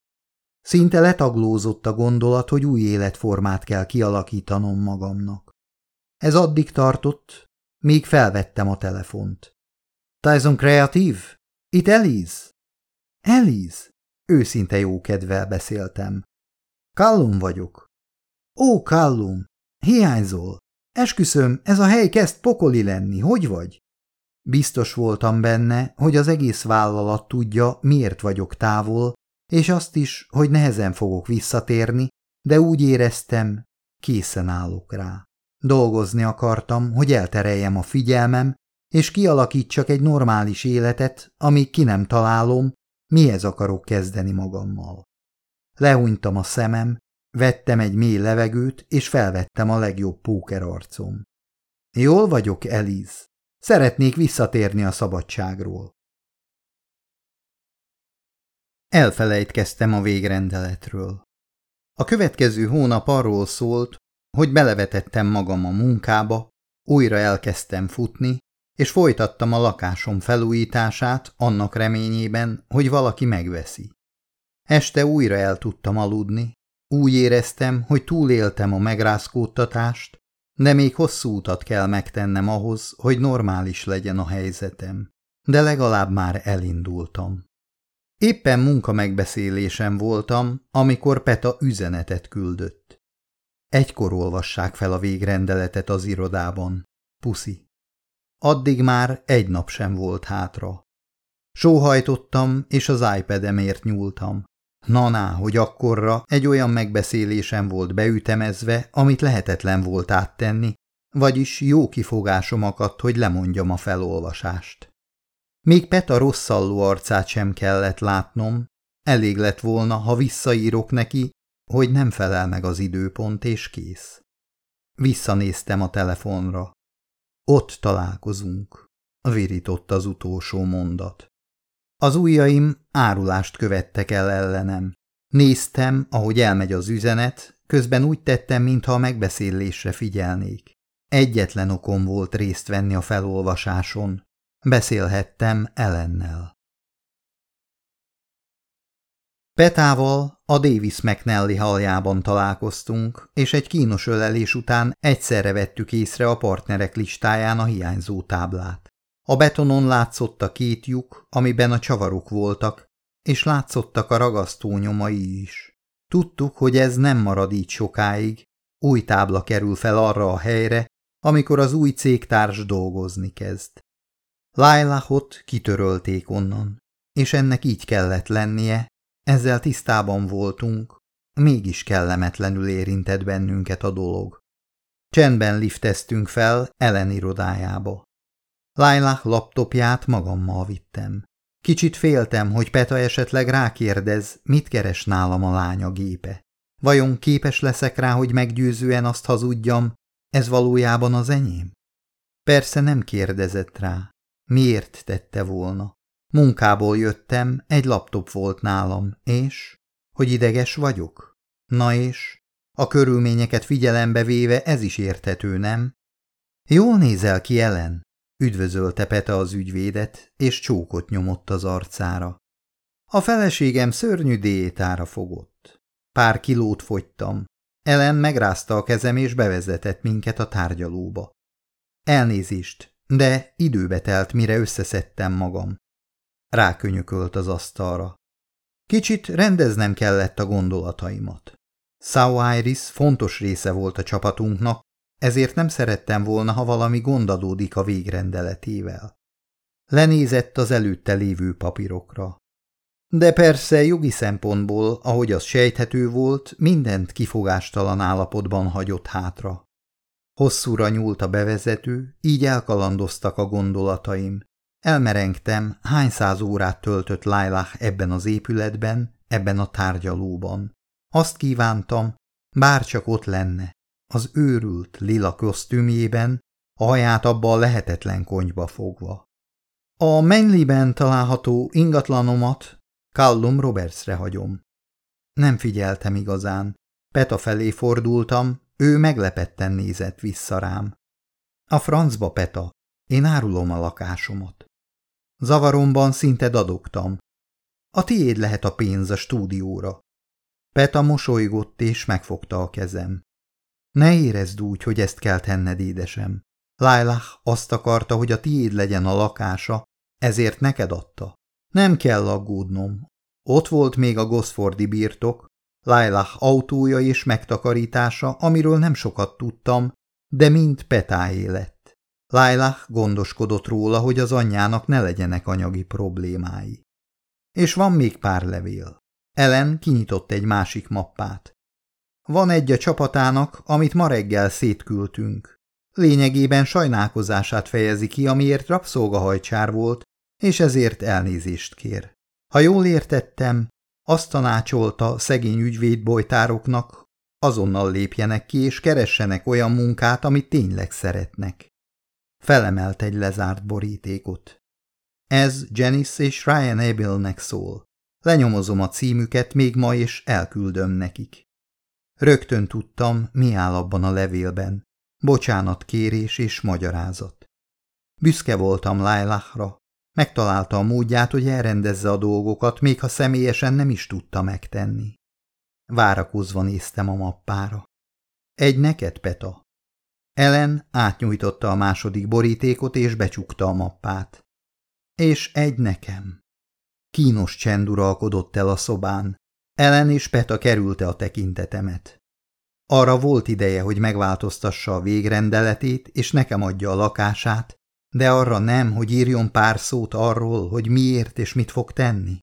Szinte letaglózott a gondolat, hogy új életformát kell kialakítanom magamnak. Ez addig tartott, míg felvettem a telefont. Tyson kreatív? Itt Eliz? Eliz? Őszinte jó kedvel beszéltem. Callum vagyok. Ó, Callum, hiányzol. Esküszöm, ez a hely kezd pokoli lenni, hogy vagy? Biztos voltam benne, hogy az egész vállalat tudja, miért vagyok távol, és azt is, hogy nehezen fogok visszatérni, de úgy éreztem, készen állok rá. Dolgozni akartam, hogy eltereljem a figyelmem, és kialakítsak egy normális életet, amíg ki nem találom, mihez akarok kezdeni magammal. Lehúnytam a szemem, vettem egy mély levegőt, és felvettem a legjobb póker arcom. Jól vagyok, Eliz. Szeretnék visszatérni a szabadságról. Elfelejtkeztem a végrendeletről. A következő hónap arról szólt, hogy belevetettem magam a munkába, újra elkezdtem futni, és folytattam a lakásom felújítását annak reményében, hogy valaki megveszi. Este újra el tudtam aludni, úgy éreztem, hogy túléltem a megrázkódtatást, de még hosszú utat kell megtennem ahhoz, hogy normális legyen a helyzetem. De legalább már elindultam. Éppen munkamegbeszélésem voltam, amikor Peta üzenetet küldött. Egykor olvassák fel a végrendeletet az irodában. Puszi. Addig már egy nap sem volt hátra. Sóhajtottam, és az iPad-emért nyúltam. Naná, hogy akkorra egy olyan megbeszélésem volt beütemezve, amit lehetetlen volt áttenni, vagyis jó kifogásom akadt, hogy lemondjam a felolvasást. Még Peta rosszalló arcát sem kellett látnom, elég lett volna, ha visszaírok neki, hogy nem felel meg az időpont, és kész. Visszanéztem a telefonra. Ott találkozunk, virított az utolsó mondat. Az ujjaim árulást követtek el ellenem. Néztem, ahogy elmegy az üzenet, közben úgy tettem, mintha a megbeszélésre figyelnék. Egyetlen okom volt részt venni a felolvasáson. Beszélhettem Ellennel. Petával a Davis McNally haljában találkoztunk, és egy kínos ölelés után egyszerre vettük észre a partnerek listáján a hiányzó táblát. A betonon látszott a két lyuk, amiben a csavarok voltak, és látszottak a ragasztó nyomai is. Tudtuk, hogy ez nem marad így sokáig, új tábla kerül fel arra a helyre, amikor az új cégtárs dolgozni kezd. Lailahot kitörölték onnan, és ennek így kellett lennie, ezzel tisztában voltunk, mégis kellemetlenül érintett bennünket a dolog. Csendben lifteztünk fel Ellen irodájába. Lailah laptopját magammal vittem. Kicsit féltem, hogy Peta esetleg rákérdez, mit keres nálam a lánya gépe. Vajon képes leszek rá, hogy meggyőzően azt hazudjam, ez valójában az enyém? Persze nem kérdezett rá. Miért tette volna? Munkából jöttem, egy laptop volt nálam, és? Hogy ideges vagyok? Na és? A körülményeket figyelembe véve ez is érthető, nem? Jól nézel ki, Ellen? Üdvözölte Peta az ügyvédet, és csókot nyomott az arcára. A feleségem szörnyű diétára fogott. Pár kilót fogytam. Ellen megrázta a kezem, és bevezetett minket a tárgyalóba. Elnézést, de időbe telt, mire összeszedtem magam. Rákönyökölt az asztalra. Kicsit rendeznem kellett a gondolataimat. Sao Iris fontos része volt a csapatunknak, ezért nem szerettem volna, ha valami gondadódik a végrendeletével. Lenézett az előtte lévő papírokra. De persze jogi szempontból, ahogy az sejthető volt, mindent kifogástalan állapotban hagyott hátra. Hosszúra nyúlt a bevezető, így elkalandoztak a gondolataim. Elmerengtem, hány száz órát töltött Lailah ebben az épületben, ebben a tárgyalóban. Azt kívántam, bárcsak ott lenne, az őrült lila kosztümjében, a haját abba a lehetetlen konyba fogva. A Menliben található ingatlanomat Callum Robertsre hagyom. Nem figyeltem igazán. Peta felé fordultam, ő meglepetten nézett vissza rám. A francba, Peta, én árulom a lakásomat. Zavaromban szinte dadogtam. A tiéd lehet a pénz a stúdióra. Peta mosolygott és megfogta a kezem. Ne érezd úgy, hogy ezt kell tenned, édesem. Lailah azt akarta, hogy a tiéd legyen a lakása, ezért neked adta. Nem kell aggódnom. Ott volt még a Gosfordi birtok, Lailah autója és megtakarítása, amiről nem sokat tudtam, de mind Petáé lett. Lailah gondoskodott róla, hogy az anyjának ne legyenek anyagi problémái. És van még pár levél. Ellen kinyitott egy másik mappát. Van egy a csapatának, amit ma reggel szétküldtünk. Lényegében sajnálkozását fejezi ki, amiért rabszolgahajcsár volt, és ezért elnézést kér. Ha jól értettem, azt tanácsolta szegény ügyvédbolytároknak, azonnal lépjenek ki és keressenek olyan munkát, amit tényleg szeretnek. Felemelt egy lezárt borítékot. Ez Janice és Ryan Abelnek szól. Lenyomozom a címüket még ma, és elküldöm nekik. Rögtön tudtam, mi áll abban a levélben. Bocsánat kérés és magyarázat. Büszke voltam Lailachra. Megtalálta a módját, hogy elrendezze a dolgokat, még ha személyesen nem is tudta megtenni. Várakozva néztem a mappára. Egy neked, Peta? Ellen átnyújtotta a második borítékot és becsukta a mappát. És egy nekem. Kínos csend uralkodott el a szobán. Ellen és Peta kerülte a tekintetemet. Arra volt ideje, hogy megváltoztassa a végrendeletét, és nekem adja a lakását, de arra nem, hogy írjon pár szót arról, hogy miért és mit fog tenni.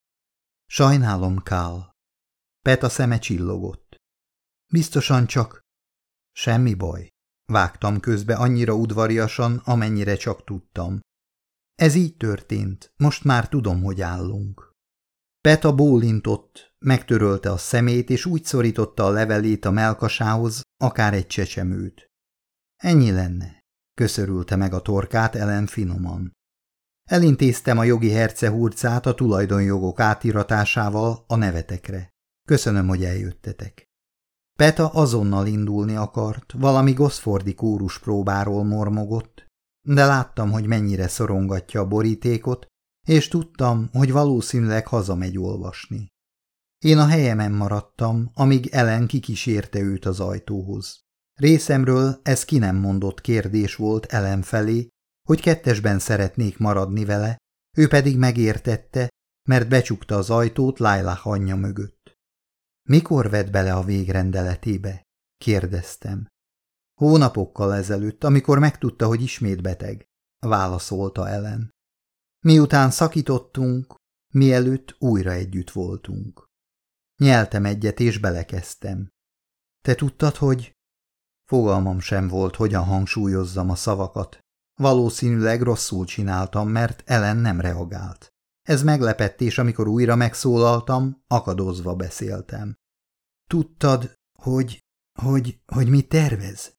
Sajnálom, Kál. Pet szeme csillogott. Biztosan csak... Semmi baj. Vágtam közbe annyira udvariasan, amennyire csak tudtam. Ez így történt, most már tudom, hogy állunk. Peta bólintott, megtörölte a szemét, és úgy szorította a levelét a melkasához, akár egy csecsemőt. Ennyi lenne, köszörülte meg a torkát Ellen finoman. Elintéztem a jogi hercehurcát a tulajdonjogok átiratásával a nevetekre. Köszönöm, hogy eljöttetek. Peta azonnal indulni akart, valami goszfordi kórus próbáról mormogott, de láttam, hogy mennyire szorongatja a borítékot, és tudtam, hogy valószínűleg hazamegy olvasni. Én a helyemen maradtam, amíg Ellen kikísérte őt az ajtóhoz. Részemről ez ki nem mondott kérdés volt Ellen felé, hogy kettesben szeretnék maradni vele, ő pedig megértette, mert becsukta az ajtót Lailah anyja mögött. Mikor vett bele a végrendeletébe? kérdeztem. Hónapokkal ezelőtt, amikor megtudta, hogy ismét beteg, válaszolta Ellen. Miután szakítottunk, mielőtt újra együtt voltunk. Nyeltem egyet, és belekezdtem. Te tudtad, hogy... Fogalmam sem volt, hogyan hangsúlyozzam a szavakat. Valószínűleg rosszul csináltam, mert Ellen nem reagált. Ez meglepett, és amikor újra megszólaltam, akadozva beszéltem. Tudtad, hogy... hogy... hogy mit tervez?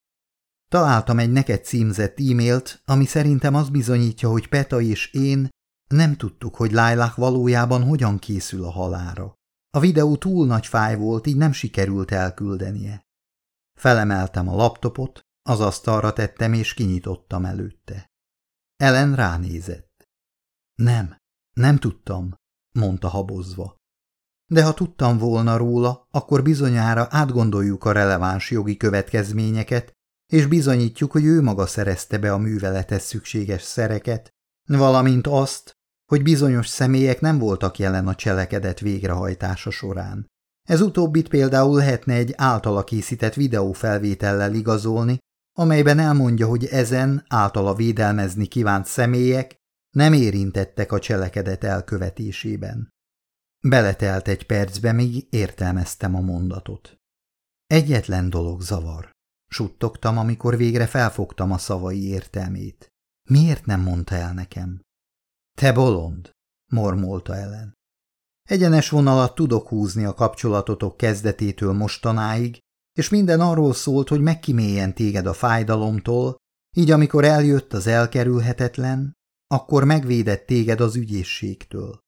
Találtam egy neked címzett e-mailt, ami szerintem az bizonyítja, hogy Peta és én nem tudtuk, hogy Lailah valójában hogyan készül a halára. A videó túl nagy fáj volt, így nem sikerült elküldenie. Felemeltem a laptopot, az asztalra tettem és kinyitottam előtte. Ellen ránézett. Nem, nem tudtam, mondta habozva. De ha tudtam volna róla, akkor bizonyára átgondoljuk a releváns jogi következményeket, és bizonyítjuk, hogy ő maga szerezte be a művelethez szükséges szereket, valamint azt, hogy bizonyos személyek nem voltak jelen a cselekedet végrehajtása során. Ez utóbbit például lehetne egy általa készített videófelvétellel igazolni, amelyben elmondja, hogy ezen általa védelmezni kívánt személyek nem érintettek a cselekedet elkövetésében. Beletelt egy percbe, míg értelmeztem a mondatot. Egyetlen dolog zavar. Suttogtam, amikor végre felfogtam a szavai értelmét. Miért nem mondta el nekem? Te bolond, mormolta ellen. Egyenes vonalat tudok húzni a kapcsolatotok kezdetétől mostanáig, és minden arról szólt, hogy megkiméljen téged a fájdalomtól, így amikor eljött az elkerülhetetlen, akkor megvédett téged az ügyészségtől.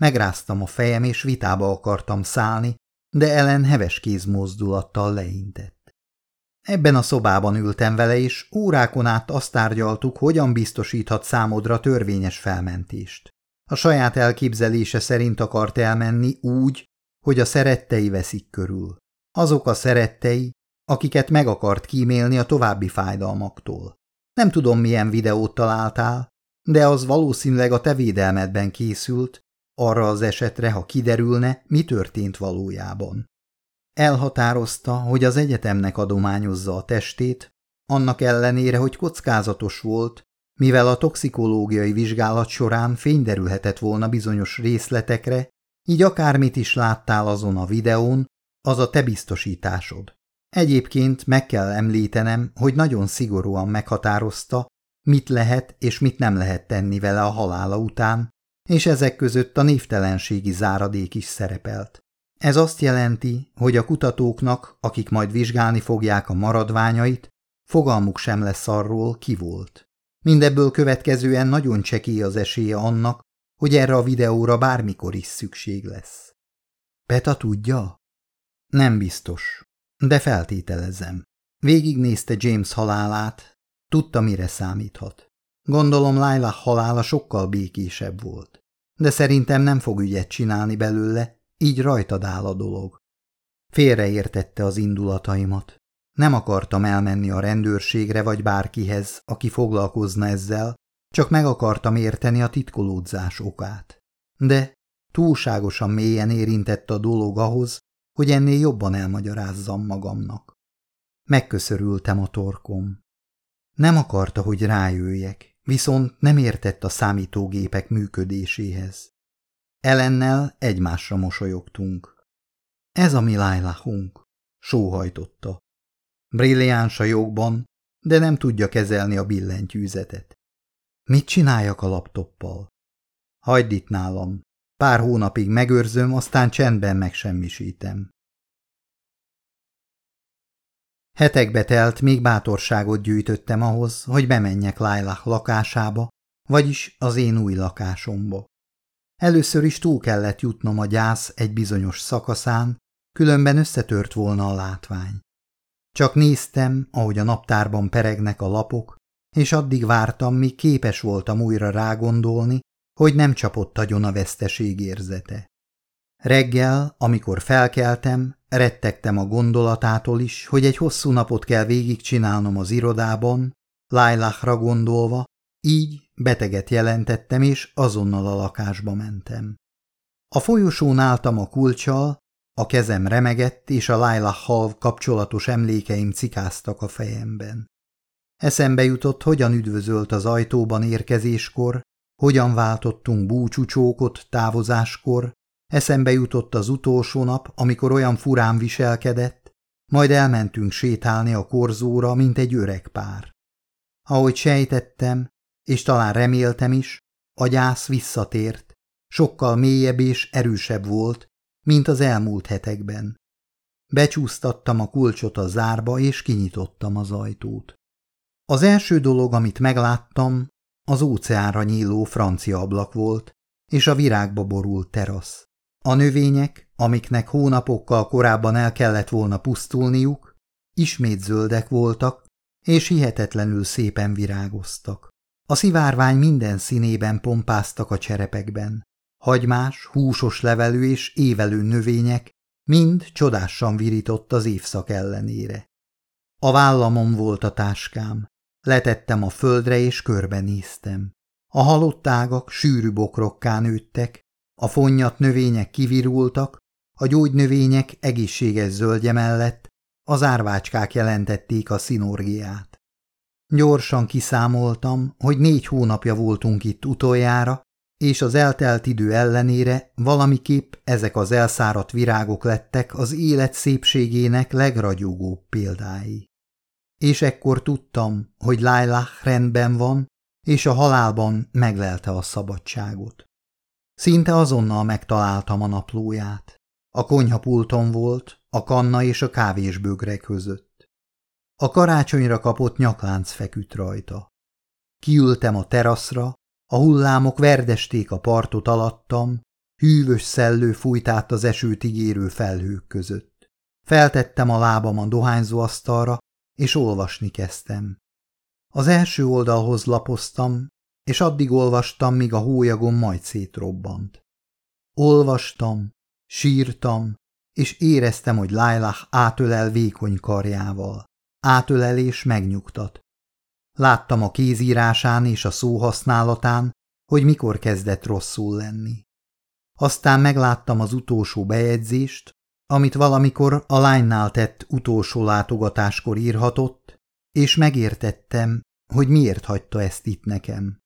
Megráztam a fejem, és vitába akartam szállni, de Ellen heves kézmozdulattal leintett. Ebben a szobában ültem vele, és órákon át azt tárgyaltuk, hogyan biztosíthat számodra törvényes felmentést. A saját elképzelése szerint akart elmenni úgy, hogy a szerettei veszik körül. Azok a szerettei, akiket meg akart kímélni a további fájdalmaktól. Nem tudom, milyen videót találtál, de az valószínűleg a te védelmedben készült, arra az esetre, ha kiderülne, mi történt valójában. Elhatározta, hogy az egyetemnek adományozza a testét, annak ellenére, hogy kockázatos volt, mivel a toxikológiai vizsgálat során fényderülhetett volna bizonyos részletekre, így akármit is láttál azon a videón, az a te biztosításod. Egyébként meg kell említenem, hogy nagyon szigorúan meghatározta, mit lehet és mit nem lehet tenni vele a halála után, és ezek között a névtelenségi záradék is szerepelt. Ez azt jelenti, hogy a kutatóknak, akik majd vizsgálni fogják a maradványait, fogalmuk sem lesz arról, ki volt. Mindebből következően nagyon csekély az esélye annak, hogy erre a videóra bármikor is szükség lesz. Peta tudja? Nem biztos, de feltételezem. Végignézte James halálát, tudta, mire számíthat. Gondolom Lailah halála sokkal békésebb volt, de szerintem nem fog ügyet csinálni belőle, így rajtad áll a dolog. Félreértette az indulataimat. Nem akartam elmenni a rendőrségre vagy bárkihez, aki foglalkozna ezzel, csak meg akartam érteni a titkolódzás okát. De túlságosan mélyen érintett a dolog ahhoz, hogy ennél jobban elmagyarázzam magamnak. Megköszörültem a torkom. Nem akarta, hogy rájöjjek, viszont nem értett a számítógépek működéséhez. Elennel egymásra mosolyogtunk. Ez a mi lájlahunk, sóhajtotta. Brilliáns a jogban, de nem tudja kezelni a billentyűzetet. Mit csináljak a laptoppal? Hagyd itt nálam. Pár hónapig megőrzöm, aztán csendben megsemmisítem. Hetekbe telt, még bátorságot gyűjtöttem ahhoz, hogy bemenjek Lailah lakásába, vagyis az én új lakásomba. Először is túl kellett jutnom a gyász egy bizonyos szakaszán, különben összetört volna a látvány. Csak néztem, ahogy a naptárban peregnek a lapok, és addig vártam, míg képes voltam újra rágondolni, hogy nem csapott agyon a veszteség érzete. Reggel, amikor felkeltem, rettegtem a gondolatától is, hogy egy hosszú napot kell végigcsinálnom az irodában, Lailachra gondolva, így beteget jelentettem, és azonnal a lakásba mentem. A folyosón álltam a kulcsal, a kezem remegett, és a Lailachhal kapcsolatos emlékeim cikáztak a fejemben. Eszembe jutott, hogyan üdvözölt az ajtóban érkezéskor, hogyan váltottunk búcsúcsókot távozáskor, eszembe jutott az utolsó nap, amikor olyan furán viselkedett, majd elmentünk sétálni a korzóra, mint egy öreg pár. Ahogy sejtettem, és talán reméltem is, a gyász visszatért, sokkal mélyebb és erősebb volt, mint az elmúlt hetekben. Becsúsztattam a kulcsot a zárba, és kinyitottam az ajtót. Az első dolog, amit megláttam, az óceánra nyíló francia ablak volt, és a virágba borult terasz. A növények, amiknek hónapokkal korábban el kellett volna pusztulniuk, ismét zöldek voltak, és hihetetlenül szépen virágoztak. A szivárvány minden színében pompáztak a cserepekben. Hagymás, húsos levelű és évelő növények mind csodásan virított az évszak ellenére. A vállamon volt a táskám, Letettem a földre, és körbenéztem. A halott ágak sűrű bokrokká nőttek, a fonnyat növények kivirultak, a gyógynövények egészséges zöldje mellett az árvácskák jelentették a szinorgiát. Gyorsan kiszámoltam, hogy négy hónapja voltunk itt utoljára, és az eltelt idő ellenére valamiképp ezek az elszáradt virágok lettek az élet szépségének legragyogóbb példái és ekkor tudtam, hogy Lailah rendben van, és a halálban meglelte a szabadságot. Szinte azonnal megtaláltam a naplóját. A konyhapulton volt, a kanna és a kávésbögre között. A karácsonyra kapott nyaklánc feküdt rajta. Kiültem a teraszra, a hullámok verdesték a partot alattam, hűvös szellő fújt át az esőt ígérő felhők között. Feltettem a lábam a dohányzó asztalra, és olvasni kezdtem. Az első oldalhoz lapoztam, és addig olvastam, míg a hólyagom majd szétrobbant. Olvastam, sírtam, és éreztem, hogy Lailah átölel vékony karjával. Átölel és megnyugtat. Láttam a kézírásán és a szóhasználatán, hogy mikor kezdett rosszul lenni. Aztán megláttam az utolsó bejegyzést, amit valamikor a lánynál tett utolsó látogatáskor írhatott, és megértettem, hogy miért hagyta ezt itt nekem.